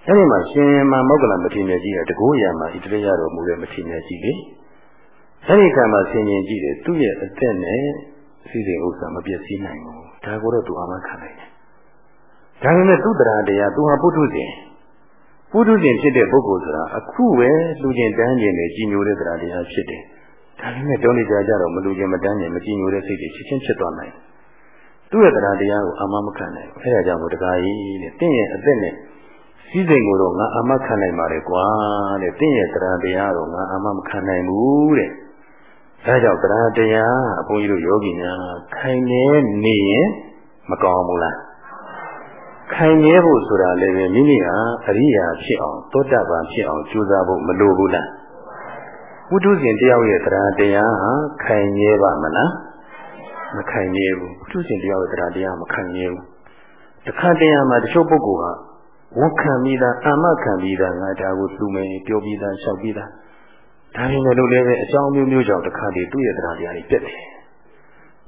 အဲဒီမှာရှင်မမောက္ကလမထေရကြီးကတကိုးရမှာဣတရိယတော်မူတဲ့မထေရကြီးလေအဲဒီကံမှာဆင်ញင်ကြည့်တယ်သူ့ရဲ့အသက်နဲ့စီစဉ်ဥစ္စာမပြည့်စည်နိုင်ဘူးဒါကိုတော့သူအာမခံနိုင်တယ်ဒါပေမဲ့သူတရားတရားသူဟာပုထုဇဉ် ပုထုဇဉ်ဖြစ်တဲ့ပုဂ္ဂိုလ်ဆိုတာအခုပဲလူချင်းတန်းကျင်နေကြီးညိုတဲ့တရားတရားဖြစ်တယ်ဒါပေမဲ့တောနေကြကြတော့မလူချင်းမတန်းကျင်မကြီးညိုတဲ့စိတ်တွေချက်ချင်းဖြစ်သွားနိုင်သူ့ရဲ့တရားတရားကိုအာမမခံနိုင်ဘူးအဲဒါကြောင့်မို့တရားကြီးတဲ့တင့်ရဲ့အသက်နဲ့စည်းစိမ်ကိုတော့ငါအာမခံနိုင်ပါလေကွာတဲ့တင့်ရဲ့တရားတရားတော့ငါအာမမခံနိုင်ဘူးတဲ့ဒါကြောင့်တရားတရားအဘုန်းကြီးတို့ယောဂီများခိုင်နေနေရင်မကောင်းဘူးလား ခိုင်နေဖို့ဆိုတာလည်းမိမိဟာအရိယာဖြစ်အောင်သောတာပန်ဖြစ်အောင်ကြိုးစားဖို့မလိုဘူးလားပုထုဇဉ်တယောက်ရဲ့တရားတရားဟာခိုင်မြဲပါမလားမခိုင်မြဲဘူးပုထုဇဉ်တယောက်ရဲ့တရားတရားမခိုင်မြဲဘူးတခါတည်းမှာတချို့ပုဂ္ဂိုလ်ဟာဝန်ခံပြီးသားအာမခံပြီးသားငါဒါကိုသူ့မယ်ပြောပြီးသားလျှောက်ပြီးသားဒါပေမဲ့လို့လည်းပဲအကြောင်းမျိုးမျိုးကြောင့်တခါတည်းသူ့ရဲ့တရားတရားတွေပြတ်တယ်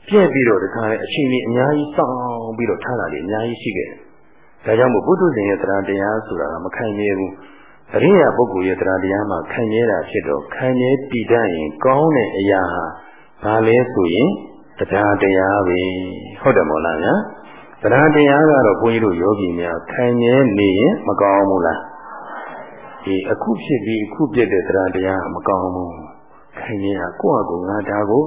ပြည့်ပြီးတော့တခါလေအချိန်ကြီးအများကြီးစောင့်ပြီးတော့ထားတာလေအများကြီးရှိခဲ့တယ် ဒါကြောင့်မို့ပုထုဇဉ်ရဲ့တရားတရားဆိုတာကမခိုင်မြဲဘူးအရိယာပုဂ္ဂိုလ်ရဲ့တရားတရားမှာခိုင်မြဲတာဖြစ်တော့ခိုင်မြဲတည်တတ်ရင်ကောင်းတဲ့အရာဟာဘာလဲဆိုရင်တရားတရားပဲဟုတ်တယ်မို့လားညာတရားတရားကတော့ဘုန်းကြီးတို့ယောဂီများခိုင်မြဲနေရင်မကောင်းဘူးလားဒီအခုဖြစ်ပြီးအခုပြည့်တဲ့တရားတရားမကောင်းဘူးခိုင်မြဲတာကိုယ့်အကူငါဒါကို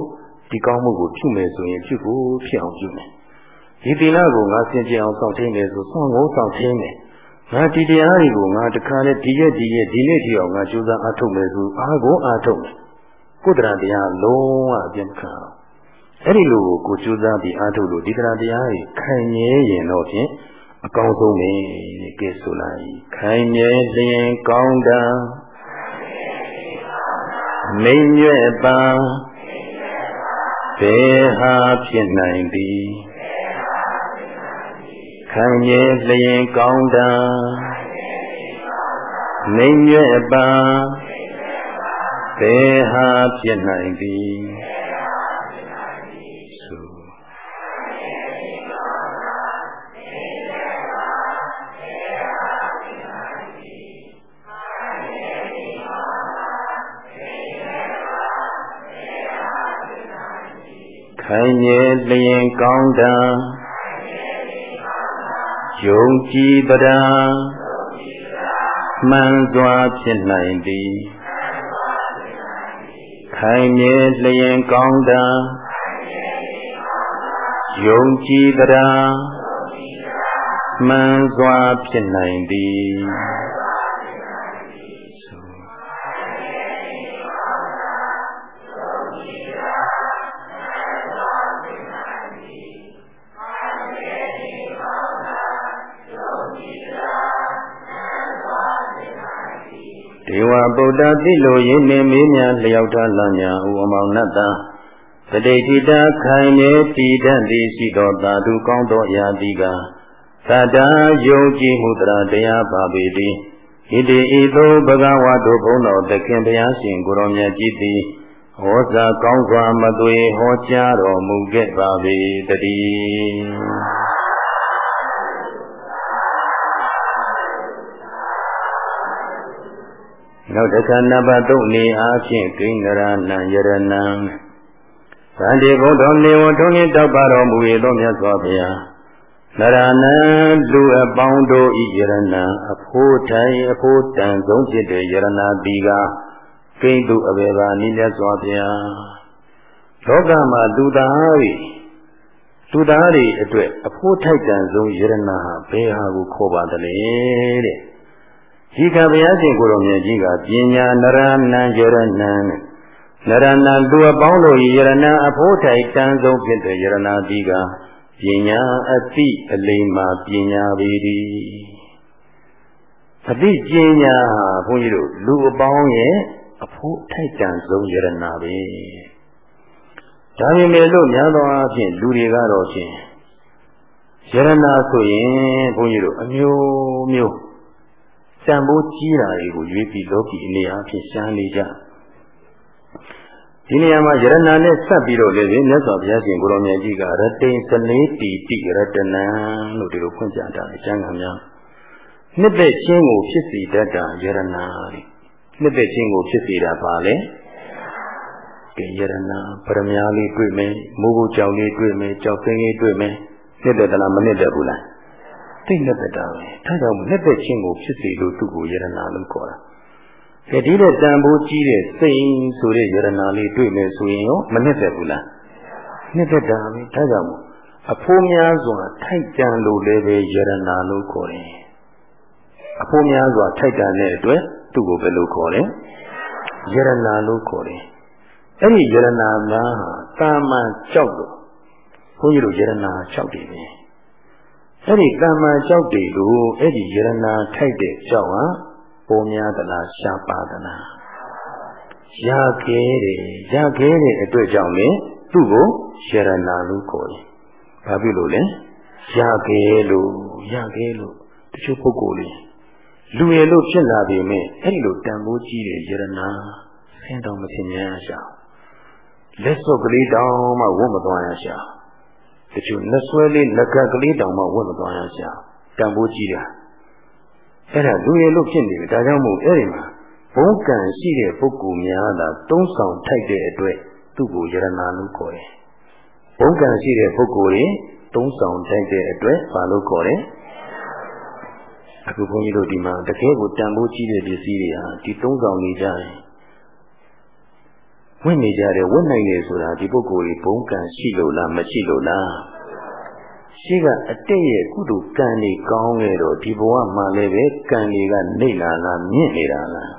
ဒီကောင်းမှုကိုပြုမယ်ဆိုရင်ပြုဖို့ဖြစ်အောင်ပြုမယ် ဒီသီလကိုငါဆင်ကြင်အောင်စောင့်ထိန်မယ်ဆိုစောင့်ဖို့စောင့်ထိန်မယ်ငါဒီတရားတွေကိုငါတခါနဲ့ဒီရက်ဒီရက်ဒီနေ့ထိအောင်ငါကြိုးစားအားထုတ်မယ်ဆိုအားကိုအားထုတ်မယ်ကုသရတရားလုံးဝအပြင်းခံအောင်အဲ့ဒီလိုကိုကိုကြိုးစားပြီးအားထုတ်လို့ဒီတရားတရားတွေခိုင်မြဲရင်တော့ဖြင့်အကောင်းဆုံးပဲကဲဆိုလိုက်ခိုင်မြဲလျင်ကောင်းတာမိမ့်ရွက်ပါဘယ်ဟာဖြစ်နိုင်သည် ခံရလျင်ကောင်းတာနေရွယ်ပါဘယ်ဟာဖြစ်နိုင်သည်ခိုင်မြဲလျင်ကောင်းတာ ယုံကြည်တရားမှန်စွာဖြစ်နိုင်သည်ခိုင်မြဲလျင်ကောင်းတာယုံကြည်တရားမှန်စွာဖြစ်နိုင်သည် ဝဗုဒ္ဓတိလိုရင်းနေမေးမြလျောက်ထားလညာဥအမောင်နတ္တတတိတိတာခိုင်နေတည်တတ်သည်ရှိသောသာဓုကောင်းသောအရာတိကသတ္တယုံကြည်မှုတရားတရားပါပေသည်ဣတိဤသို့ဘဂဝါတို့ဘုန်းတော်သခင်ဘုရားရှင်ကိုရောမြတ်ကြီးသည်ဟောစာကောင်းစွာမသွေဟောကြားတော်မူခဲ့ပါပေတည်း နောက်တစ်ခါနံပါတ်3နေအားဖြင့်ကိန္ဒရာနံယရဏံဗန္ဒီဘုဒ္ဓနေဝထုံးနေတောက်ပါတော်မူ၏သောမြတ်စွာဘုရားနရဏံလူအပေါင်းတို့ဤယရဏံအဖို့ထိုင်အဖို့တန်ဆုံးဖြစ်တဲ့ယရဏတိကကိန္တုအဘေဘာနိမြတ်စွာဘုရားလောကမှာလူသားတွေလူသားတွေအတွက်အဖို့ထိုက်တန်ဆုံးယရဏဟာဘယ်ဟာကိုခေါ်ပါသလဲတဲ့ ဒီကဘုရားရှင်ကိုရောမြတ်ကြီးကပညာနရဏံယရဏံနရဏသူအပေါင်းတို့ယရဏအဖို့ထိုက်တန်းဆုံးဖြစ်တဲ့ယရဏတိကပညာအတိအလိမ္မာပညာပေသည်အတိပညာဘုန်းကြီးတို့လူအပေါင်းရဲ့အဖို့ထိုက်တန်းဆုံးယရဏပဲဒါပေမဲ့လို့များသောအားဖြင့်လူတွေကတော့ဖြင့်ယရဏဆိုရင်ဘုန်းကြီးတို့အမျိုးမျိုး တန်ဖိုးကြီးတာတွေကိုရွေးပြီးလောကီအနေအားဖြင့်ရှားနေကြဒီနေရာမှာယရဏနဲ့ဆက်ပြီးတော့လည်းမြတ်စွာဘုရားရှင်ကိုရောင်မြတ်ကြီးကရတိန်စနေတီတိရတနံလို့ဒီလိုဖွင့်ပြတာအကျမ်းဂန်များနှစ်သက်ခြင်းကိုဖြစ်စေတတ်တာယရဏတဲ့နှစ်သက်ခြင်းကိုဖြစ်စေတာပါလေကဲယရဏပရမညာလေးတွေ့မယ်မိုးဘူးကြောင်လေးတွေ့မယ်ကြောက်သိန်းလေးတွေ့မယ်နှစ်သက်သလားမနှစ်သက်ဘူးလား သိလက်သက်တာပဲဒါကြောင့်လက်သက်ခြင်းကိုဖြစ်စေလို့သူ့ကိုယရနာလို့ခေါ်တာကဲဒီတဲ့တန်ဖိုးကြီးတဲ့စိတ်ဆိုတဲ့ယရနာလေးတွေ့မယ်ဆိုရင်ရောမနှစ်သက်ဘူးလားနှစ်သက်တာပဲဒါကြောင့်အဖိုးများစွာထိုက်တန်လို့လည်းပဲယရနာလို့ခေါ်တယ်အဖိုးများစွာထိုက်တန်တဲ့အတွက်သူ့ကိုဘယ်လိုခေါ်လဲယရနာလို့ခေါ်တယ်အဲ့ဒီယရနာများဟာတာမန်ကြောက်လို့ဘုန်းကြီးတို့ယရနာ၆တည်ပဲ အဲ့ဒီကမ္မကြောက်တွေကိုအဲ့ဒီယရနာထိုက်တဲ့ကြောက်ဟာပေါ်များသလားရှားပါသလားရခဲတယ်ရခဲတဲ့အတွက်ကြောင့်လေသူ့ကိုယရနာလို့ခေါ်တယ်။ဘာဖြစ်လို့လဲရခဲလို့ရခဲလို့တချို့ပုဂ္ဂိုလ်တွေလူရည်လို့ဖြစ်လာပြီမဲ့အဲ့ဒီလိုတန်ဖိုးကြီးတဲ့ယရနာဆင်းတော်မစင်များရှာလက်စော့ကလေးတောင်မှဝတ်မသွားရရှာ တချို့လက်ဆွဲလေးလက်ကကလေးတောင်မှဝတ်မသွားရရှာတန်ဖိုးကြီးတာအဲ့ဒါလူရည်လို့ဖြစ်နေတယ်ဒါကြောင့်မို့အဲ့ဒီမှာဘုံကံရှိတဲ့ပုဂ္ဂိုလ်များသာသုံးဆောင်ထိုက်တဲ့အတွက်သူ့ကိုယရနာလို့ခေါ်တယ်ဘုံကံရှိတဲ့ပုဂ္ဂိုလ်တွေသုံးဆောင်ထိုက်တဲ့အတွက်ဘာလို့ခေါ်တယ်အခုဘုန်းကြီးတို့ဒီမှာတကယ်ကိုတန်ဖိုးကြီးတဲ့ပစ္စည်းတွေဟာဒီသုံးဆောင်နေကြတယ် ဝင့်နေကြတယ်ဝင့်နိုင်တယ်ဆိုတာဒီပုဂ္ဂိုလ်ကြီးဘုံကံရှိလို့လားမရှိလို့လားရှိကအတိတ်ရဲ့ကုသိုလ်ကံတွေကောင်းခဲ့တော့ဒီဘဝမှာလည်းပဲကံတွေကနှိမ့်လာလားမြင့်နေတာလား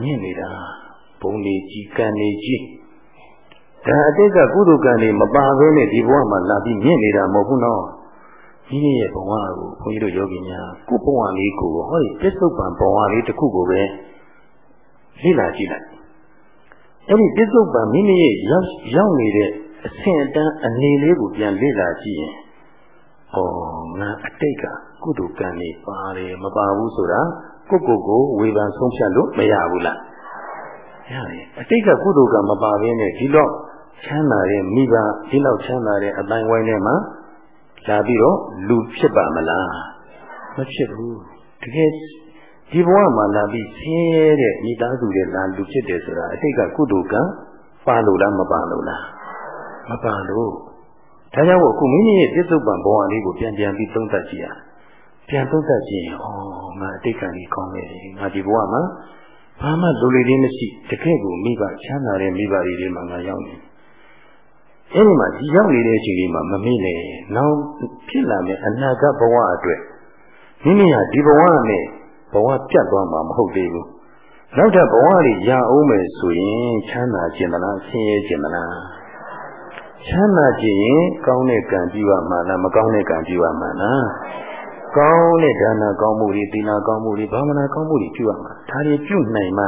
မြင့်နေတာဘုံတွေကြီးကံတွေကြီးဒါအတိတ်ကကုသိုလ်ကံတွေမပါဘဲနဲ့ဒီဘဝမှာလာပြီးမြင့်နေတာမဟုတ်ဘူးနော်ဒီရဲ့ဘဝကိုဘုန်းကြီးတို့ယောဂီများကိုယ်ဘဝလေးကိုဟောဒီပြစ္ဆုတ်ပံဘဝလေးတစ်ခုကိုပဲလေ့လာကြည့်လိုက် အဲ့ဒီပြစ္ဆုတ်ပံမိမိရဲ့ရောက်ရောက်နေတဲ့အဆင့်အတန်းအနေလေးကိုပြန်လေ့လာကြည့်ရင်ဩငါအတိတ်ကကုသိုလ်ကံတွေပါတယ်မပါဘူးဆိုတာကိုကိုကိုဝေဖန်ဆုံးဖြတ်လို့မရဘူးလားရတယ်အတိတ်ကကုသိုလ်ကမပါဘဲနဲ့ဒီတော့ချမ်းသာတဲ့မိဘဒီလောက်ချမ်းသာတဲ့အတိုင်းဝိုင်းထဲမှာလာပြီးတော့လူဖြစ်ပါမလားမဖြစ်ဘူးတကယ် ဒီဘဝမှာလာပြီးဆင်းရဲတဲ့မိသားစုတွေလာလူဖြစ်တယ်ဆိုတာအတိတ်ကကုသိုလ်ကံပါလို့လားမပါလို့လားမပါလို့ဒါကြောင့်အခုမိမိရဲ့ပြစ္ဆုတ်ပံဘဝလေးကိုပြန်ပြန်ပြီးသုံးသပ်ကြည့်ရပြန်သုံးသပ်ကြည့်ရင်ဩငါအတိတ်ကံကြီးကောင်းနေတယ်ငါဒီဘဝမှာဘာမှလူလေးလေးမရှိတကယ့်ကိုမိဘချမ်းသာတဲ့မိဘတွေတွေမှာငါရောက်နေအဲဒီမှာဒီရောက်နေတဲ့အချိန်လေးမှာမမေ့နဲ့နောက်ဖြစ်လာမယ့်အနာဂတ်ဘဝအတွက်မိမိဟာဒီဘဝနဲ့ ဘဝပြတ်သွားမှာမဟုတ်သေးဘူးနောက်ထပ်ဘဝတွေရအောင်မယ်ဆိုရင်ချမ်းသာခြင်းမလားဆင်းရဲခြင်းမလားချမ်းသာခြင်းရင်ကောင်းတဲ့ကံပြုရမှာလားမကောင်းတဲ့ကံပြုရမှာလားကောင်းတဲ့ဒါနကောင်းမှုတွေသီလကောင်းမှုတွေဘာဝနာကောင်းမှုတွေပြုရမှာဒါတွေပြုနိုင်မှ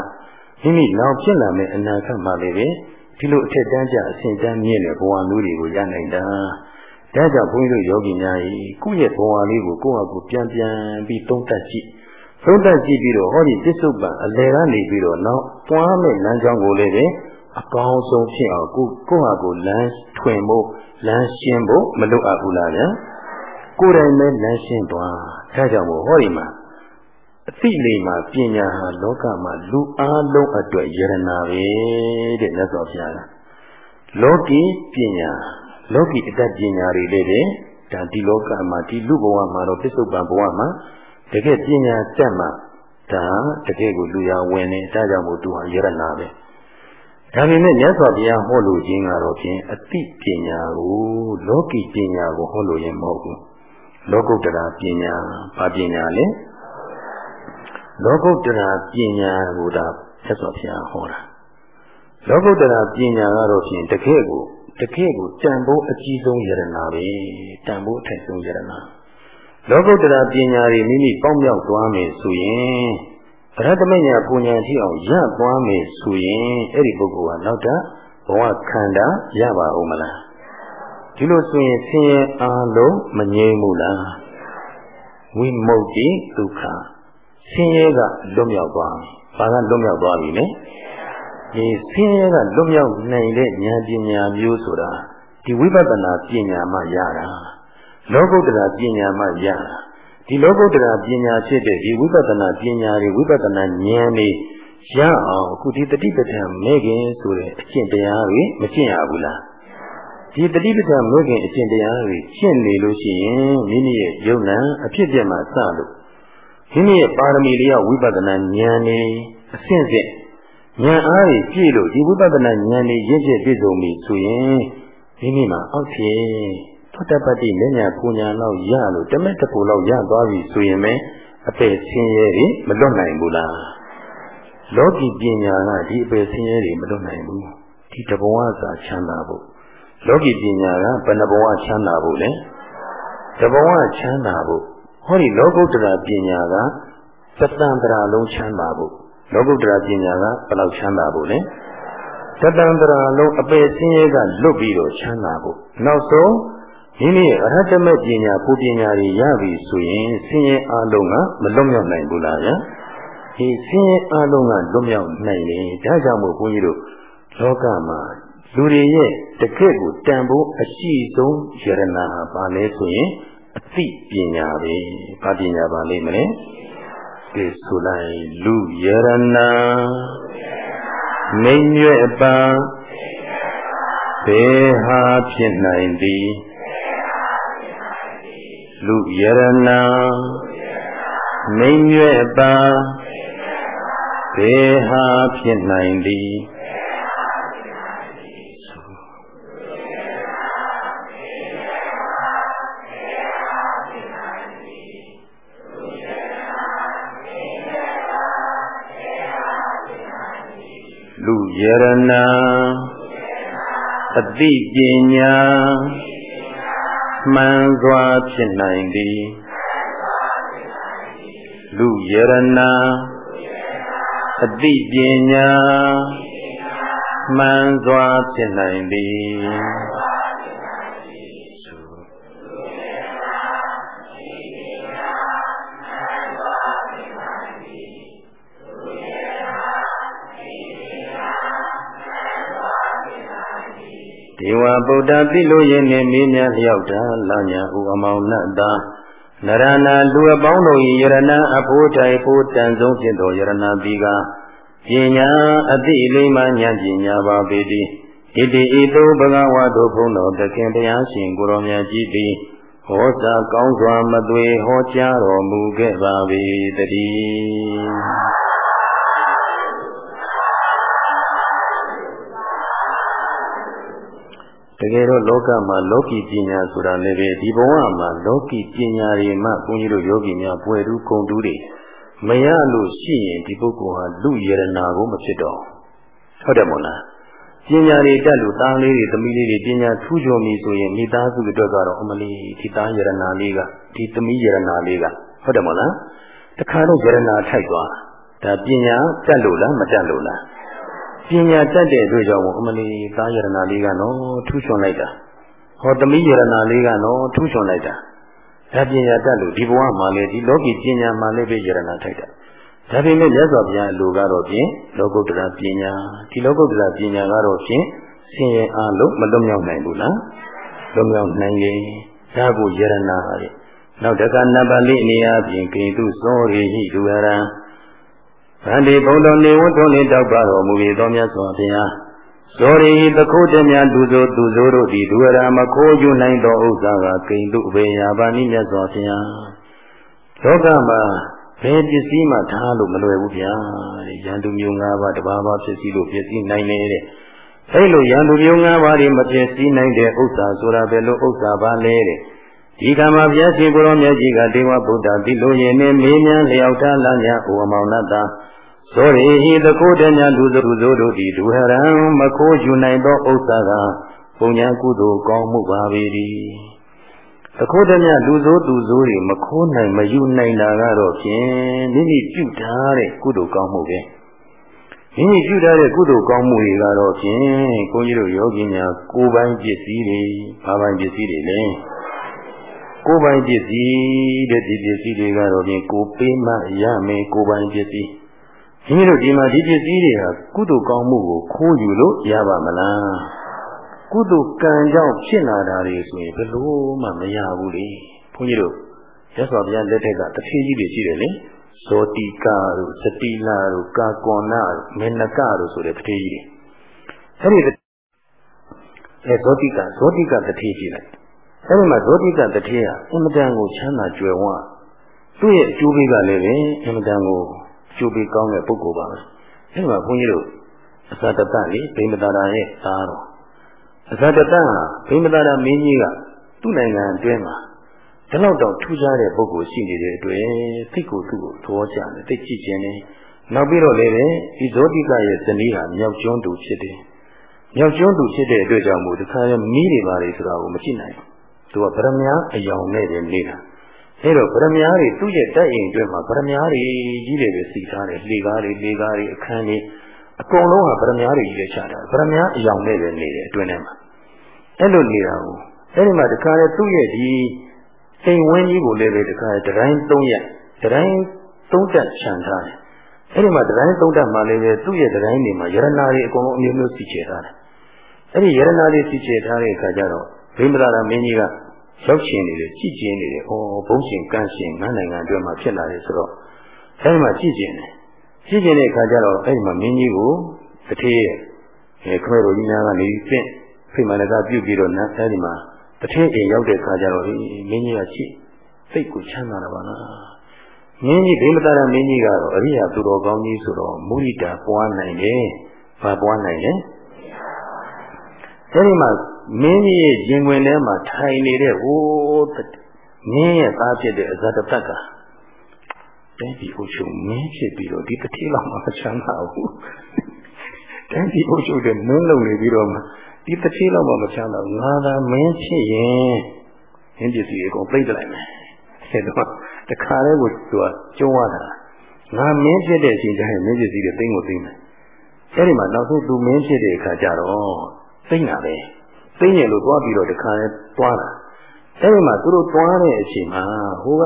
မိမိနောက်ဖြစ်လာမယ့်အနာဂတ်မှာလည်းပဲဒီလိုအထက်တန်းကြအစဉ်တန်းမြင့်တဲ့ဘဝမျိုးတွေကိုရနိုင်တာဒါကြောင့်ဘုန်းကြီးတို့ယောဂီများကြီးကိုယ့်ရဲ့ဘဝလေးကိုကိုယ့်ဟာကိုယ်ပြန်ပြန်ပြီးသုံးသပ်ကြည့် သုံးသပ်ကြည့်ပြီးတော့ဟောဒီပစ္စုပန်အလယ်ကနေပြီးတော့နောက်တွားမဲ့လမ်းကြောင်းကိုလည်းပဲအကောင်းဆုံးဖြစ်အောင်ကိုကိုယ့်ဟာကိုယ်လမ်းထွင်ဖို့လမ်းရှင်းဖို့မလိုအပ်ဘူးလားဗျာကိုယ်တိုင်ပဲလမ်းရှင်းသွားဒါကြောင့်မို့ဟောဒီမှာအသိလေးမှာပညာဟာလောကမှာလူအားလုံးအတွက်ယရနာပဲတဲ့မြတ်စွာဘုရားကလောကီပညာလောကီအတတ်ပညာတွေလည်းပဲဒါဒီလောကမှာဒီလူဘဝမှာတော့ပစ္စုပန်ဘဝမှာ တကယ်ပညာတက်မှဒါတကယ်ကိုလူရဝင်နေဒါကြောင့်မို့သူဟာယရနာပဲဒါပေမဲ့မြတ်စွာဘုရားဟောလို့ခြင်းကတော့ဖြင့်အတိပညာကိုလောကီပညာကိုဟောလို့ရင်မဟုတ်ဘူးလောကုတ္တရာပညာဘာပညာလဲလောကုတ္တရာပညာကိုဒါဆက်စွာဘုရားဟောတာလောကုတ္တရာပညာကတော့ဖြင့်တကယ့်ကိုတကယ့်ကိုတန်ဖိုးအကြီးဆုံးယရနာပဲတန်ဖိုးအထက်ဆုံးယရနာ လောကုတ္တရာပညာတွေမိမိပေါင်းမြောက်သွားမယ်ဆိုရင်ဗရဒမညာပူညာထိအောင်ရသွားမယ်ဆိုရင်အဲ့ဒီပုဂ္ဂိုလ်ကနောက်တာဘဝခန္ဓာရပါဦးမလားဒီလိုဆိုရင်ဆင်းရဲအားလုံးမငြိမ်းဘူးလားဝိမု ക്തി ဒုက္ခဆင်းရဲကလွတ်မြောက်သွားပြီ။ဘာကလွတ်မြောက်သွားပြီလဲ။ဒီဆင်းရဲကလွတ်မြောက်နိုင်တဲ့ဉာဏ်ပညာမျိုးဆိုတာဒီဝိပဿနာပညာမှရတာ။ လောကုတ္တရာပညာမှရတာ။ဒီလောကုတ္တရာပညာဖြစ်တဲ့ဒီဝိပဿနာပညာတွေဝိပဿနာဉာဏ်တွေရအောင်အခုဒီတတိပဋ္ဌာန်မဲခင်ဆိုတဲ့အကျင့်တရားတွေမကျင့်ရဘူးလား။ဒီတတိပဋ္ဌာန်မဲခင်အကျင့်တရားတွေကျင့်နေလို့ရှိရင်မိမိရဲ့ယုံနာအဖြစ်ပြမှာစလို့မိမိရဲ့ပါရမီလေးရဝိပဿနာဉာဏ်နေအဆင့်ဆင့်ဉာဏ်အားဖြင့်ပြည့်လို့ဒီဝိပဿနာဉာဏ်နေရင့်ကျက်ပြည့်စုံပြီဆိုရင်မိမိမှာအောက်ဖြင့် သောတပတ္တိဉာဏ်ပူညာလောက်ရလို့တမက်တပူလောက်ရသွားပြီဆိုရင်ပဲအပေဆင်းရဲတွေမလွတ်နိုင်ဘူးလားလောကီပညာကဒီအပေဆင်းရဲတွေမလွတ်နိုင်ဘူးဒီတဘဝစာချမ်းသာဖို့လောကီပညာကဘယ်နှဘဝချမ်းသာဖို့လဲတဘဝချမ်းသာဖို့ဟောဒီလောကုတ္တရာပညာကသတ္တန္တရာလုံးချမ်းသာဖို့လောကုတ္တရာပညာကဘယ်လောက်ချမ်းသာဖို့လဲတတန္တရာလုံးအပေဆင်းရဲကလွတ်ပြီးတော့ချမ်းသာဖို့နောက်ဆုံး မိမိရဲ့အရဟတမေပညာပူပညာတွေရပြီဆိုရင်ဆင်းရဲအလုံးကမလွတ်မြောက်နိုင်ဘူးလားဗျာဒီဆင်းရဲအလုံးကလွတ်မြောက်နိုင်တယ်ဒါကြောင့်မို့ဘုန်းကြီးတို့လောကမှာလူတွေရဲ့တကယ့်ကိုတန်ဖိုးအရှိဆုံးယရနာပါလဲဆိုရင်အသိပညာပဲဘာပညာပါလိမ့်မလဲကဲဆိုလိုက်လူယရနာနေရွဲ့ပါဘေဟာဖြစ်နိုင်သည် လူယရနာနေရွဲ့ပါဘေဟာဖြစ်နိုင်သည်ယရနာအတိပညာ မှန်စွာဖြစ်နိုင်သည်လူယရနာအတိပညာမှန်စွာဖြစ်နိုင်သည် ဗုဒ္ဓတိလို့ရင်နှင့်မင်းများလျောက်တာလာညာဥအမောင်နတ်သာနရနာလူအပေါင်းတို့၏ယရဏအဖို့တိုင်ဖို့တန်ဆုံးဖြစ်သောယရဏတိကပညာအတိလိမ္မာဉာဏ်ပညာပါပေသည်ဣတိဤသို့ဘဂဝါတို့ဘုန်းတော်တခင်တရားရှင်ကိုရောမြတ်ကြီးသည်ဟောစာကောင်းစွာမသွေဟောကြားတော်မူခဲ့ပါ၏တည်း တကယ်တော့လောကမှာလောကီပညာဆိုတာလည်းပဲဒီဘဝမှာလောကီပညာတွေမှဘုန်းကြီးတို့ယောဂီများပွယ်တူးဂုံတူးတွေမရလို့ရှိရင်ဒီပုဂ္ဂိုလ်ဟာလူယရနာကိုမဖြစ်တော့ဟုတ်တယ်မို့လားပညာတွေတက်လို့သားလေးတွေသမီးလေးတွေပညာထူးချွန်ပြီဆိုရင်မိသားစုအတွက်ကတော့အမလီဒီသားယရနာလေးကဒီသမီးယရနာလေးကဟုတ်တယ်မို့လားတခါတော့ယရနာထိုက်သွားဒါပညာတက်လို့လားမတက်လို့လား ပညာတတ်တဲ့အတွက်ကြောင့်အမလီသားယရနာလေးကနော်ထူးချွန်လိုက်တာဟောသမီးယရနာလေးကနော်ထူးချွန်လိုက်တာဒါပညာတတ်လို့ဒီဘဝမှာလေဒီလောကီပညာမှာလည်းပဲယရနာထိုက်တာဒါပေမဲ့မြတ်စွာဘုရားအလိုကတော့ဖြင့်လောကုတ္တရာပညာဒီလောကုတ္တရာပညာကတော့ဖြင့်ဆင်းရဲအားလုံးမလွတ်မြောက်နိုင်ဘူးလားလွတ်မြောက်နိုင်ရင်ဒါကိုယရနာဟာနောက်တကနဗ္ဗလိနေရာဖြင့်ကိတုသောရိဟိဒုရံ ဗန္တိဘုံတော်နေဝတ်တော်နေတောက်ပါတော်မူ၏တော်မြတ်စွာဘုရားဇောရိသခိုးတမြသူဇိုသူဇိုတို့သည်ဒုရမခိုးယူနိုင်သောဥစ္စာကကိဉ္တုဘေယပါဏိမြတ်စွာဘုရားလောကမှာဘယ်ပစ္စည်းမှထားလို့မလွယ်ဘူးဗျာတဲ့ရန်သူမျိုး၅ပါးတဘာဘာပစ္စည်းလို့ပစ္စည်းနိုင်နေတဲ့အဲလိုရန်သူမျိုး၅ပါးတွေမပစ္စည်းနိုင်တဲ့ဥစ္စာဆိုတာဘယ်လိုဥစ္စာပါလဲတဲ့ဒီကမှာဘုရားရှင်ကိုရောမြတ်ကြီးကဒေဝဗုဒ္ဓဒီလိုရင်နဲ့မေးမြန်းလျောက်ထားလမ်းညာဥအမောင်နတ္တ သောရိဟိသကိုတညာလူသူဇိုတို့သည်ဒုဟရံမခိုးယူနိုင်သောဥစ္စာကပုံညာကုသိုလ်ကောင်းမှုပါပေ၏သကိုတညာလူဇိုသူဇိုတွေမခိုးနိုင်မယူနိုင်တာကတော့ဖြင့်မိမိပြုထားတဲ့ကုသိုလ်ကောင်းမှုပဲမိမိပြုထားတဲ့ကုသိုလ်ကောင်းမှုတွေကတော့ဖြင့်ဘုန်းကြီးတို့ယောဂီများကိုယ်ပိုင်ပစ္စည်းတွေဘာပိုင်ပစ္စည်းတွေလဲကိုယ်ပိုင်ပစ္စည်းတဲ့ဒီပစ္စည်းတွေကတော့ဖြင့်ကိုပေးမှရမယ်ကိုယ်ပိုင်ပစ္စည်း မိမိတို့ဒီမှာဒီပစ္စည်းတွေဟာကုသိုလ်ကောင်းမှုကိုခိုးယူလို့ရပါမလားကုသိုလ်ကံကြောင့်ဖြစ်လာတာတွေဆိုရင်ဘယ်လို့မှမရဘူးလေဘုန်းကြီးတို့ရသော်ဗျာလက်ထက်ကတဖြည်းကြီးတွေရှိတယ်လေဇောတိကာတို့စတိလာတို့ကာကွန်နာတို့မေနကတို့ဆိုတဲ့တဖြည်းကြီးတွေအဲ့ဒီအဲဇောတိကဇောတိကတဖြည်းကြီးလိုက်အဲ့ဒီမှာဇောတိကတဖြည်းဟာအင်မတန်ကိုချမ်းသာကြွယ်ဝသူ့ရဲ့အကျိုးပေးကလည်းပဲအင်မတန်ကို ကျိုးပေးကောင်းတဲ့ပုဂ္ဂိုလ်ပါပဲအဲဒီမှာဘုန်းကြီးတို့အသတ္တတလေဗိမတာရာရဲ့သားတော်အသတ္တတဟာဗိမတာရာမင်းကြီးကသူ့နိုင်ငံအတွင်းမှာဒီလောက်တော့ထူးခြားတဲ့ပုဂ္ဂိုလ်ရှိနေတဲ့အတွက်သိကိုသူ့ကိုသဘောကျတယ်သိကြည့်ခြင်းနဲ့နောက်ပြီးတော့လည်းဒီဇောတိကရဲ့ဇနီးဟာမြောက်ကျွန်းသူဖြစ်တယ်မြောက်ကျွန်းသူဖြစ်တဲ့အတွက်ကြောင့်မို့တခါရမီးတွေပါလေဆိုတာကိုမကြည့်နိုင်ဘူးသူကဗရမ ्या အယောင်နဲ့နေနေတာ အဲ့တော့ဗရမယာတွေသူ့ရဲ့တက်အိမ်အတွက်မှာဗရမယာတွေကြီးတွေပဲစီထားတယ်လေကားတွေလေကားတွေအခန်းတွေအကုန်လုံးကဗရမယာတွေကြီးတွေချတာဗရမယာအယောင်နဲ့ပဲနေတယ်အတွင်းထဲမှာအဲ့လိုနေတာကိုအဲ့ဒီမှာတခါလေသူ့ရဲ့ဒီအိမ်ဝင်းကြီးကိုလည်းပဲတခါတတိုင်းသုံးရက်တတိုင်းသုံးတက်ချန်ထားတယ်အဲ့ဒီမှာတတိုင်းသုံးတက်မှလည်းပဲသူ့ရဲ့တတိုင်းတွေမှာယရနာတွေအကုန်လုံးအမျိုးမျိုးစီချထားတယ်အဲ့ဒီယရနာတွေစီချထားတဲ့အခါကျတော့ဘိမ္မာရမင်းကြီးက ရောက်ရှင်နေတယ်ကြည်ကျင်နေတယ်ဩဘုံရှင်ကန့်ရှင်ငန်းနိုင်ငံအတွင်းမှာဖြစ်လာတယ်ဆိုတော့အဲဒီမှာကြည်ကျင်တယ်ကြည်ကျင်တဲ့အခါကျတော့အဲဒီမှာမင်းကြီးကိုတထေးရဲ့အဲခမဲတော်ကြီးများကနေပြင့်ဖိမန္တကပြုတ်ပြီးတော့နတ်အဲဒီမှာတထေးအိမ်ရောက်တဲ့အခါကျတော့အေးမင်းကြီးကချစ်စိတ်ကိုချမ်းသာတာပါလားမင်းကြီးဒိမတာရမင်းကြီးကတော့အရိယာသူတော်ကောင်းကြီးဆိုတော့မုရိတာပွားနိုင်တယ်။ဘာပွားနိုင်လဲ။အဲဒီမှာ မင်းကြီးရဲ့ရင်ဝင်ထဲမှာထိုင်နေတဲ့ဟိုးမင်းရဲ့သားဖြစ်တဲ့အဇတတက်ကတိုင်းပြည်အုပ်ချုပ်မင်းဖြစ်ပြီးတော့ဒီတတိလောက်မှမချမ်းသာဘူးတိုင်းပြည်အုပ်ချုပ်တဲ့မင်းလုံနေပြီးတော့မှဒီတတိလောက်မှမချမ်းသာဘူးငါသာမင်းဖြစ်ရင်မင်းပစ္စည်းအကုန်သိမ့်ကြလိုက်မယ်အဲတော့တခါတည်းကိုသူကကျုံးရတာငါမင်းဖြစ်တဲ့အချိန်ကျရင်မင်းပစ္စည်းတွေသိမ့်ကိုသိမ့်မယ်အဲဒီမှာနောက်ဆုံးသူမင်းဖြစ်တဲ့အခါကျတော့သိမ့်တာပဲ သိရင်လို့သွားပြီးတော့တခါလဲသွားတာအဲဒီမှာသူတို့သွားတဲ့အချိန်မှာဟိုက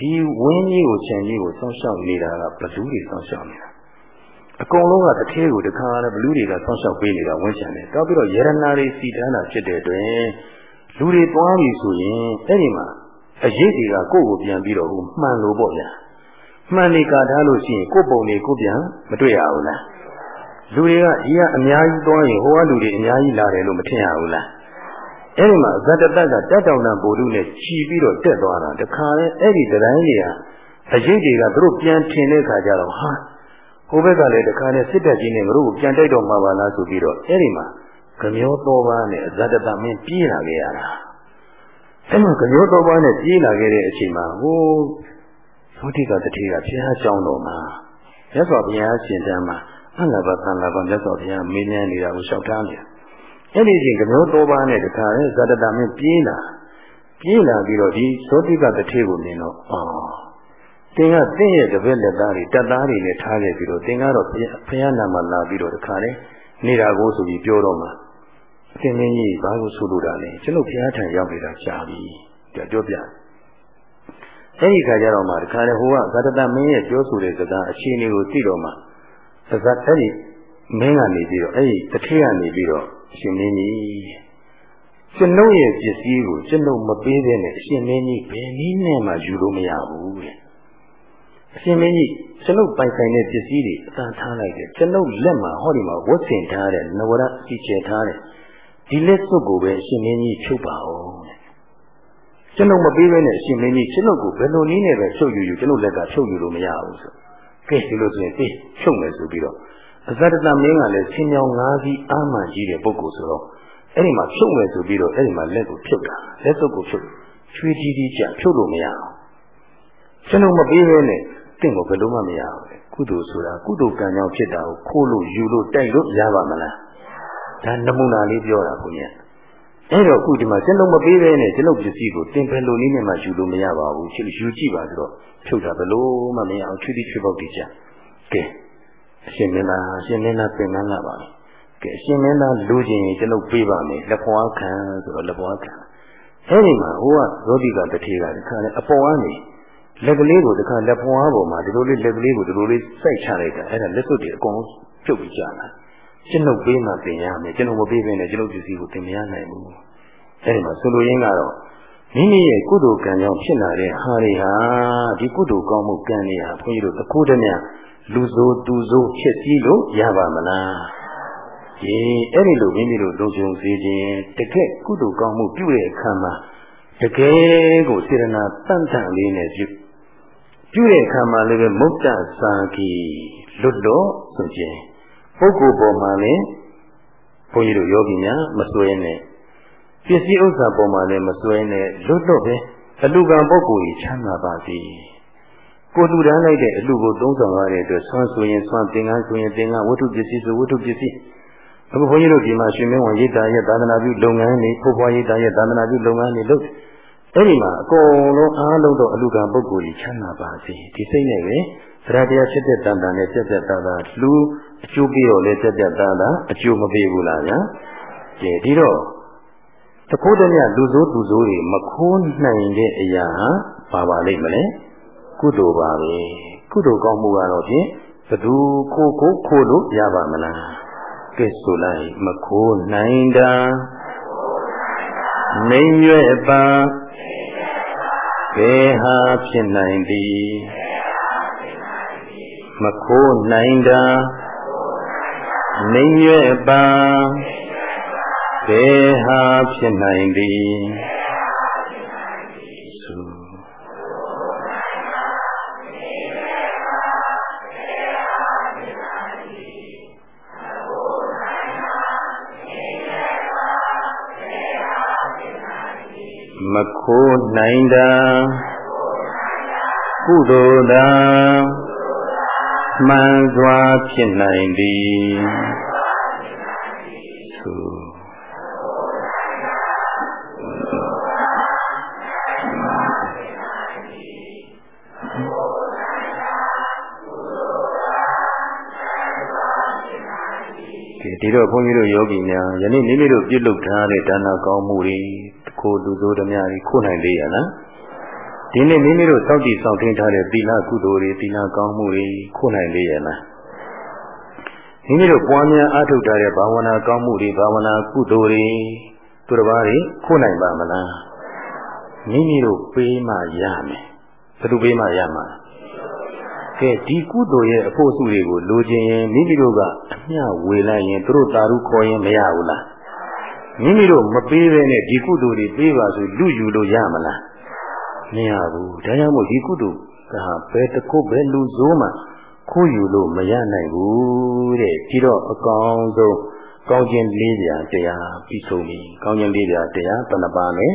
ဒီဝင်းကြီးကိုခြံကြီးကိုစောင့်ရှောက်နေတာကဘလူးတွေစောင့်ရှောက်နေတာအကုန်လုံးကတထဲကိုတခါလဲဘလူးတွေကစောင့်ရှောက်ပေးနေတာဝင်းချံတယ်တောက်ပြီးတော့ယရနာတွေစီတန်းတာဖြစ်တဲ့အတွင်းလူတွေသွားပြီဆိုရင်အဲ့ဒီမှာအရေးတွေကကိုယ့်ကိုပြန်ပြီးတော့ဟိုမှန်လို့ပေါ့ဗျာမှန်နေကာထားလို့ရှိရင်ကိုယ့်ပုံတွေကိုပြန်မတွေ့ရဘူးလား လူတွေကဒီကအများကြီးသွားရင်ဟိုကလူတွေအများကြီးလာတယ်လို့မထင်ရဘူးလားအဲ့ဒီမှာဇတတကတက်တောင်တန်ပိုလူနဲ့ခြီးပြီးတော့တက်သွားတာတခါလဲအဲ့ဒီတိုင်းတွေကအရေးတွေကသူတို့ပြန်ထင်တဲ့ခါကျတော့ဟာကိုဘက်ကလည်းတခါလဲစစ်တပ်ကြီးနဲ့ငါတို့ကိုပြန်တိုက်တော့မှာပါလားဆိုပြီးတော့အဲ့ဒီမှာကမျောတော်ပါနဲ့ဇတတမင်းပြေးလာခဲ့ရတာအဲ့မှာကမျောတော်ပါနဲ့ပြေးလာခဲ့တဲ့အချိန်မှာဟိုသောတိကတတိကဘုရားကျောင်းတော်မှာမြတ်စွာဘုရားရှင်တန်းမှာ အလဘသံလဘမြတ်စွာဘုရားမင်းမြန်းနေတာကိုလျှောက်ထားနေတာအဲ့ဒီချိန်ကမျိုးတော်ပါနဲ့တခါလဲဇတတမင်းပြေးလာပြေးလာပြီးတော့ဒီသောတိကတထေကိုမြင်တော့အော်တင်ကတင့်ရဲ့တပည့်လက်သားတွေတက်သားတွေနဲ့ထားခဲ့ပြီးတော့တင်ကတော့ဘုရားနာမလာပြီးတော့တခါလဲနေတာကိုဆိုပြီးပြောတော့မှအရှင်မင်းကြီးဘာလို့ဆိုလိုတာလဲကျွန်တော်ဘုရားထံရောက်နေတာရှားပြီပြောပြအဲ့ဒီခါကျတော့မှတခါလေဟိုကဇတတမင်းရဲ့ပြောဆိုတဲ့စကားအခြေအနေကိုသိတော့မှ စကားအဲ့ဒီမင်းကနေပြီးတော့အဲ့ဒီတထေးကနေပြီးတော့အရှင်မင်းကြီးကျွန်ုပ်ရဲ့ပစ္စည်းကိုကျွန်ုပ်မပေးတဲ့နဲ့အရှင်မင်းကြီးဘယ်နည်းနဲ့မှယူလို့မရဘူးတဲ့အရှင်မင်းကြီးကျွန်ုပ်ပိုင်ဆိုင်တဲ့ပစ္စည်းတွေအသာထားလိုက်တယ်ကျွန်ုပ်လက်မှာဟောဒီမှာဝတ်ဆင်ထားတဲ့နဝရစီချေထားတဲ့ဒီလက်စွပ်ကိုပဲအရှင်မင်းကြီးဖြုတ်ပါဦးကျွန်ုပ်မပေးဘဲနဲ့အရှင်မင်းကြီးကျွန်ုပ်ကိုဘယ်လိုနည်းနဲ့ပဲဖြုတ်ယူယူကျွန်ုပ်လက်ကဖြုတ်ယူလို့မရဘူးဆို ကဲဒီလိုဆိုရင်အေးဖြုတ်မယ်ဆိုပြီးတော့အဇတတမင်းကလည်းဆင်းမြောင်၅စီးအာမှန်ကြီးတဲ့ပုဂ္ဂိုလ်ဆိုတော့အဲ့ဒီမှာဖြုတ်မယ်ဆိုပြီးတော့အဲ့ဒီမှာလက်ကိုဖြုတ်တာလက်စုပ်ကိုဖြုတ်ချွေးကြီးကြီးကြဖြုတ်လို့မရအောင်ကျွန်တော်မပေးဘဲနဲ့တင့်ကိုဘယ်လိုမှမရဘူးကုသိုလ်ဆိုတာကုသိုလ်ကံကြောင့်ဖြစ်တာကိုခိုးလို့ယူလို့တိုက်လို့ရပါမလားဒါနမူနာလေးပြောတာကိုည အဲ့တော့အခုဒီမှာကျွန်တော်မပေးဘဲနဲ့ကျွန်တော်ပစ္စည်းကိုတင်ပယ်လို့နည်းနဲ့မှယူလို့မရပါဘူးချစ်ယူကြည့်ပါဆိုတော့ဖြုတ်တာဘယ်လိုမှမရအောင်ချွေးတိချွေးပေါက်တည်ကြကဲအရှင်မင်းသားအရှင်မင်းသားပြင်လာပါမယ်ကဲအရှင်မင်းသားလူချင်းရင်ကျွန်ုပ်ပေးပါမယ်လက်ပွားခံဆိုတော့လက်ပွားခံအဲ့ဒီမှာဟိုကသောတိကတထေကတခါလေအပေါ်ကနေလက်ကလေးကိုတခါလက်ပွားပေါ်မှာဒီလိုလေးလက်ကလေးကိုဒီလိုလေးစိုက်ချလိုက်တာအဲ့ဒါလက်စွပ်တွေအကုန်လုံးပြုတ်ပြီးကြာလာ ကျွန်ုပ်ပေးမှတင်ရမယ်ကျွန်ုပ်မပေးဘဲနဲ့ကျွန်ုပ်ပစ္စည်းကိုတင်မရနိုင်ဘူးအဲ့ဒီမှာဆိုလိုရင်းကတော့မိမိရဲ့ကုသိုလ်ကံကြောင့်ဖြစ်လာတဲ့ဟာတွေဟာဒီကုသိုလ်ကောင်းမှုကံတွေဟာဘုန်းကြီးတို့တခုတည်းများလူဆိုသူဆိုဖြစ်စည်းလို့ရပါမလားဒီအဲ့ဒီလိုမိမိတို့လုံခြုံစေခြင်းတကယ်ကုသိုလ်ကောင်းမှုပြုတဲ့အခါမှာတကယ်ကိုစေရနာတန့်တန့်လေးနဲ့ပြုပြုတဲ့အခါမှာလည်းမုတ်တစာကီလွတ်တော့ဆိုခြင်း ပုဂ္ဂိုလ်ပေါ်မှာလည်းဘုန်းကြီးတို့ယောဂီများမစွဲနဲ့ပစ္စည်းဥစ္စာပေါ်မှာလည်းမစွဲနဲ့လွတ်တော့ပဲအလူကံပုဂ္ဂိုလ်ကြီးချမ်းသာပါစေကိုလူတန်းလိုက်တဲ့အလူကိုသုံးဆောင်ရတဲ့အတွက်ဆွမ်းဆိုရင်ဆွမ်းသင်္ကန်းဆိုရင်သင်္ကန်းဝတ္ထုပစ္စည်းဆိုဝတ္ထုပစ္စည်းအခုဘုန်းကြီးတို့ဒီမှာရှင်မင်းဝန်ရိတ်တာရဲ့သာသနာပြုလုပ်ငန်းတွေဖို့ဖွားရိတ်တာရဲ့သာသနာပြုလုပ်ငန်းတွေလုပ်အဲ့ဒီမှာအကုန်လုံးအားလုံးတော့အလူကံပုဂ္ဂိုလ်ကြီးချမ်းသာပါစေဒီစိတ်နဲ့ပဲ သရတရားဖြစ်တဲ့တန်တန်နဲ့ပြက်ပြက်သားသားလူအကျိုးပေးတော့လဲပြက်ပြက်သားသားအကျိုးမပေးဘူးလားဗျာကဲဒီတော့တခိုးတည်းမြလူဆိုးသူဆိုးတွေမခိုးနိုင်တဲ့အရာဟာပါပါလိမ့်မလဲကုသိုလ်ပါပဲကုသိုလ်ကောင်းမှုကတော့ဖြင့်ဘသူခိုးကိုခိုးလို့ရပါမလားကဲဆိုလိုက်မခိုးနိုင်တာနေရွယ်ပါဘယ်ဟာဖြစ်နိုင်သည် မခိုးနိုင်တာနေရွယ်ပါဘယ်ဟာဖြစ်နိုင်သည်မခိုးနိုင်တာကုသိုလ်သာ မှန်စွာဖြစ်နိုင်သည်သုဒီတော့ဘုန်းကြီးတို့ယောဂီများယနေ့မိမိတို့ပြုလုပ်ထားတဲ့ဒါနကောင်းမှုတွေခိုးလူဆိုးဓမြတွေခိုးနိုင်သေးရလား ဒီနေ့မိမိတို့စောင့်ကြည့်ဆောင်ထင်းထားတဲ့သီလကုသိုလ်တွေသီလကောင်းမှုတွေခိုးနိုင်သေးရလားမိမိတို့ပွားများအားထုတ်ထားတဲ့ဘာဝနာကောင်းမှုတွေဘာဝနာကုသိုလ်တွေသူတစ်ပါးတွေခိုးနိုင်ပါမလားမိမိတို့ပေးမှရမယ်ဘယ်သူပေးမှရမှာကဲဒီကုသိုလ်ရဲ့အဖို့စုတွေကိုလိုချင်ရင်မိမိတို့ကအမျှဝေလိုက်ရင်သူတို့တာရုခေါ်ရင်မရဘူးလားမိမိတို့မပေးဘဲနဲ့ဒီကုသိုလ်တွေပေးပါဆိုလူယူလို့ရမလား မရဘူးဒါကြောင့်မို့ဒီကုသိုလ်ကဘယ်တခုပဲလူဆိုးမှခိုးယူလို့မရနိုင်ဘူးတဲ့ပြီးတော့အကောင်ဆုံးကောင်းခြင်း၄ပြားတရားပြီးဆုံးပြီကောင်းခြင်း၄ပြားတရားဘယ်နှပါလဲ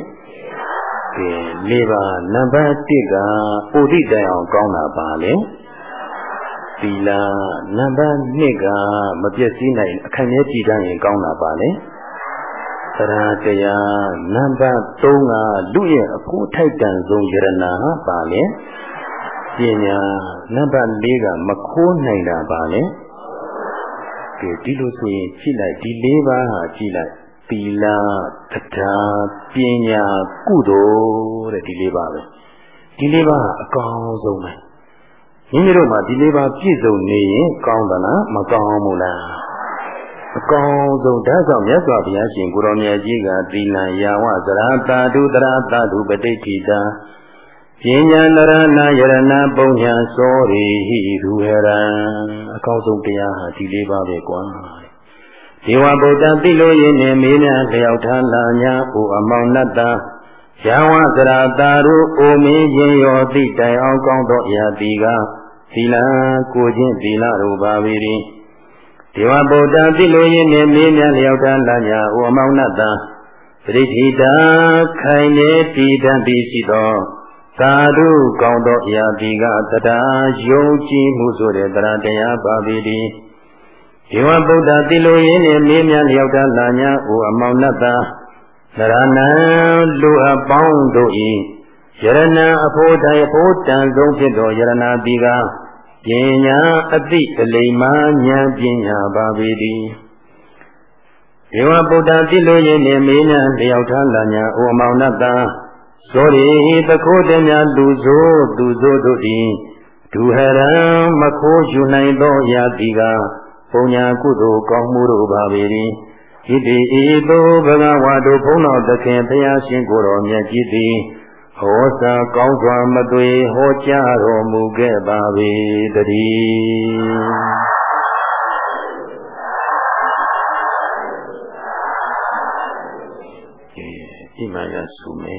ဒီ၄ပါးနံပါတ်1ကပုဒိတိုင်အောင်ကောင်းတာပါလေသီလနံပါတ်2ကမပြည့်စည်နိုင်အခိုင်အမြဲကြည်တတ်ရင်ကောင်းတာပါလေ သရတရားနံပါတ်3ကလူရဲ့အကိုထိုက်တန်ဆုံးယရနာပါလေပညာနံပါတ်4ကမခိုးနိုင်တာပါလေကဲဒီလိုဆိုရင်ကြည့်လိုက်ဒီ၄ပါးဟာကြည့်လိုက်သီလတရားပညာကုသိုလ်တဲ့ဒီ၄ပါးပဲဒီ၄ပါးအကောင်းဆုံးပဲမိမိတို့မှာဒီ၄ပါးပြည့်စုံနေရင်ကောင်းသလားမကောင်းဘူးလား အကောင်းဆုံးဒါကြောင့်မြတ်စွာဘုရားရှင်ကိုရောင်မြတ်ကြီးကသီလယာဝသရတာတုတရတာတုပဋိဋ္ဌိတာပညာနရဏယရဏပုံညာစောရိဟိရူဟရံအကောင်းဆုံးတရားဟာဒီလေးပါးပဲကွာဒေဝဗုဒ္ဓသိလို့ရင်းနဲ့မေးမြလျောက်ထားလာညာအိုအမောင်နတ္တယဝသရတာရုအိုမင်းခြင်းရောသိတိုင်အောင်ကောင်းသောအရာတိကသီလကိုခြင်းသီလတို့ပါပေ၏ ဒေဝဗုဒ္ဓသိလို့ရင်းနဲ့မေးမြလျောက်ထားလာညာဟောမောင်နတပရိဋိတာခိုင်နေတည်တတ်ပြီးရှိသောသာဓုကောင်းသောအရာဒီကတရားယုံကြည်မှုဆိုတဲ့တရားတရားပါပေသည်ဒေဝဗုဒ္ဓသိလို့ရင်းနဲ့မေးမြလျောက်ထားလာညာဟောအမောင်နတသရဏံလူအပေါင်းတို့ဤယရဏအဖို့တိုင်အဖို့တန်ဆုံးဖြစ်သောယရဏတိက ပညာအတိအလိမ္မာဉာဏ်ပညာပါပေသည်ေဝဗုဒ္ဓတိလိုရင်နေမေနလျောက်ထားလာညာဩမောင်နတ္တဇောရိတခိုးတမြလူဆိုးသူဆိုးတို့သည်ဒုဟရံမခိုးယူနိုင်သောယာတိကပုံညာကုသိုလ်ကောင်းမှုတို့ပါပေ၏ဣတိဤသို့ဘဂဝါတို့ဘုန်းတော်သခင်ဘုရားရှင်ကိုယ်တော်မြတ်ကြီးသည် ဟောစာကောင်းစွာမသွေဟောကြားတော်မူခဲ့ပါ၏တည်းဣမယဆုမေ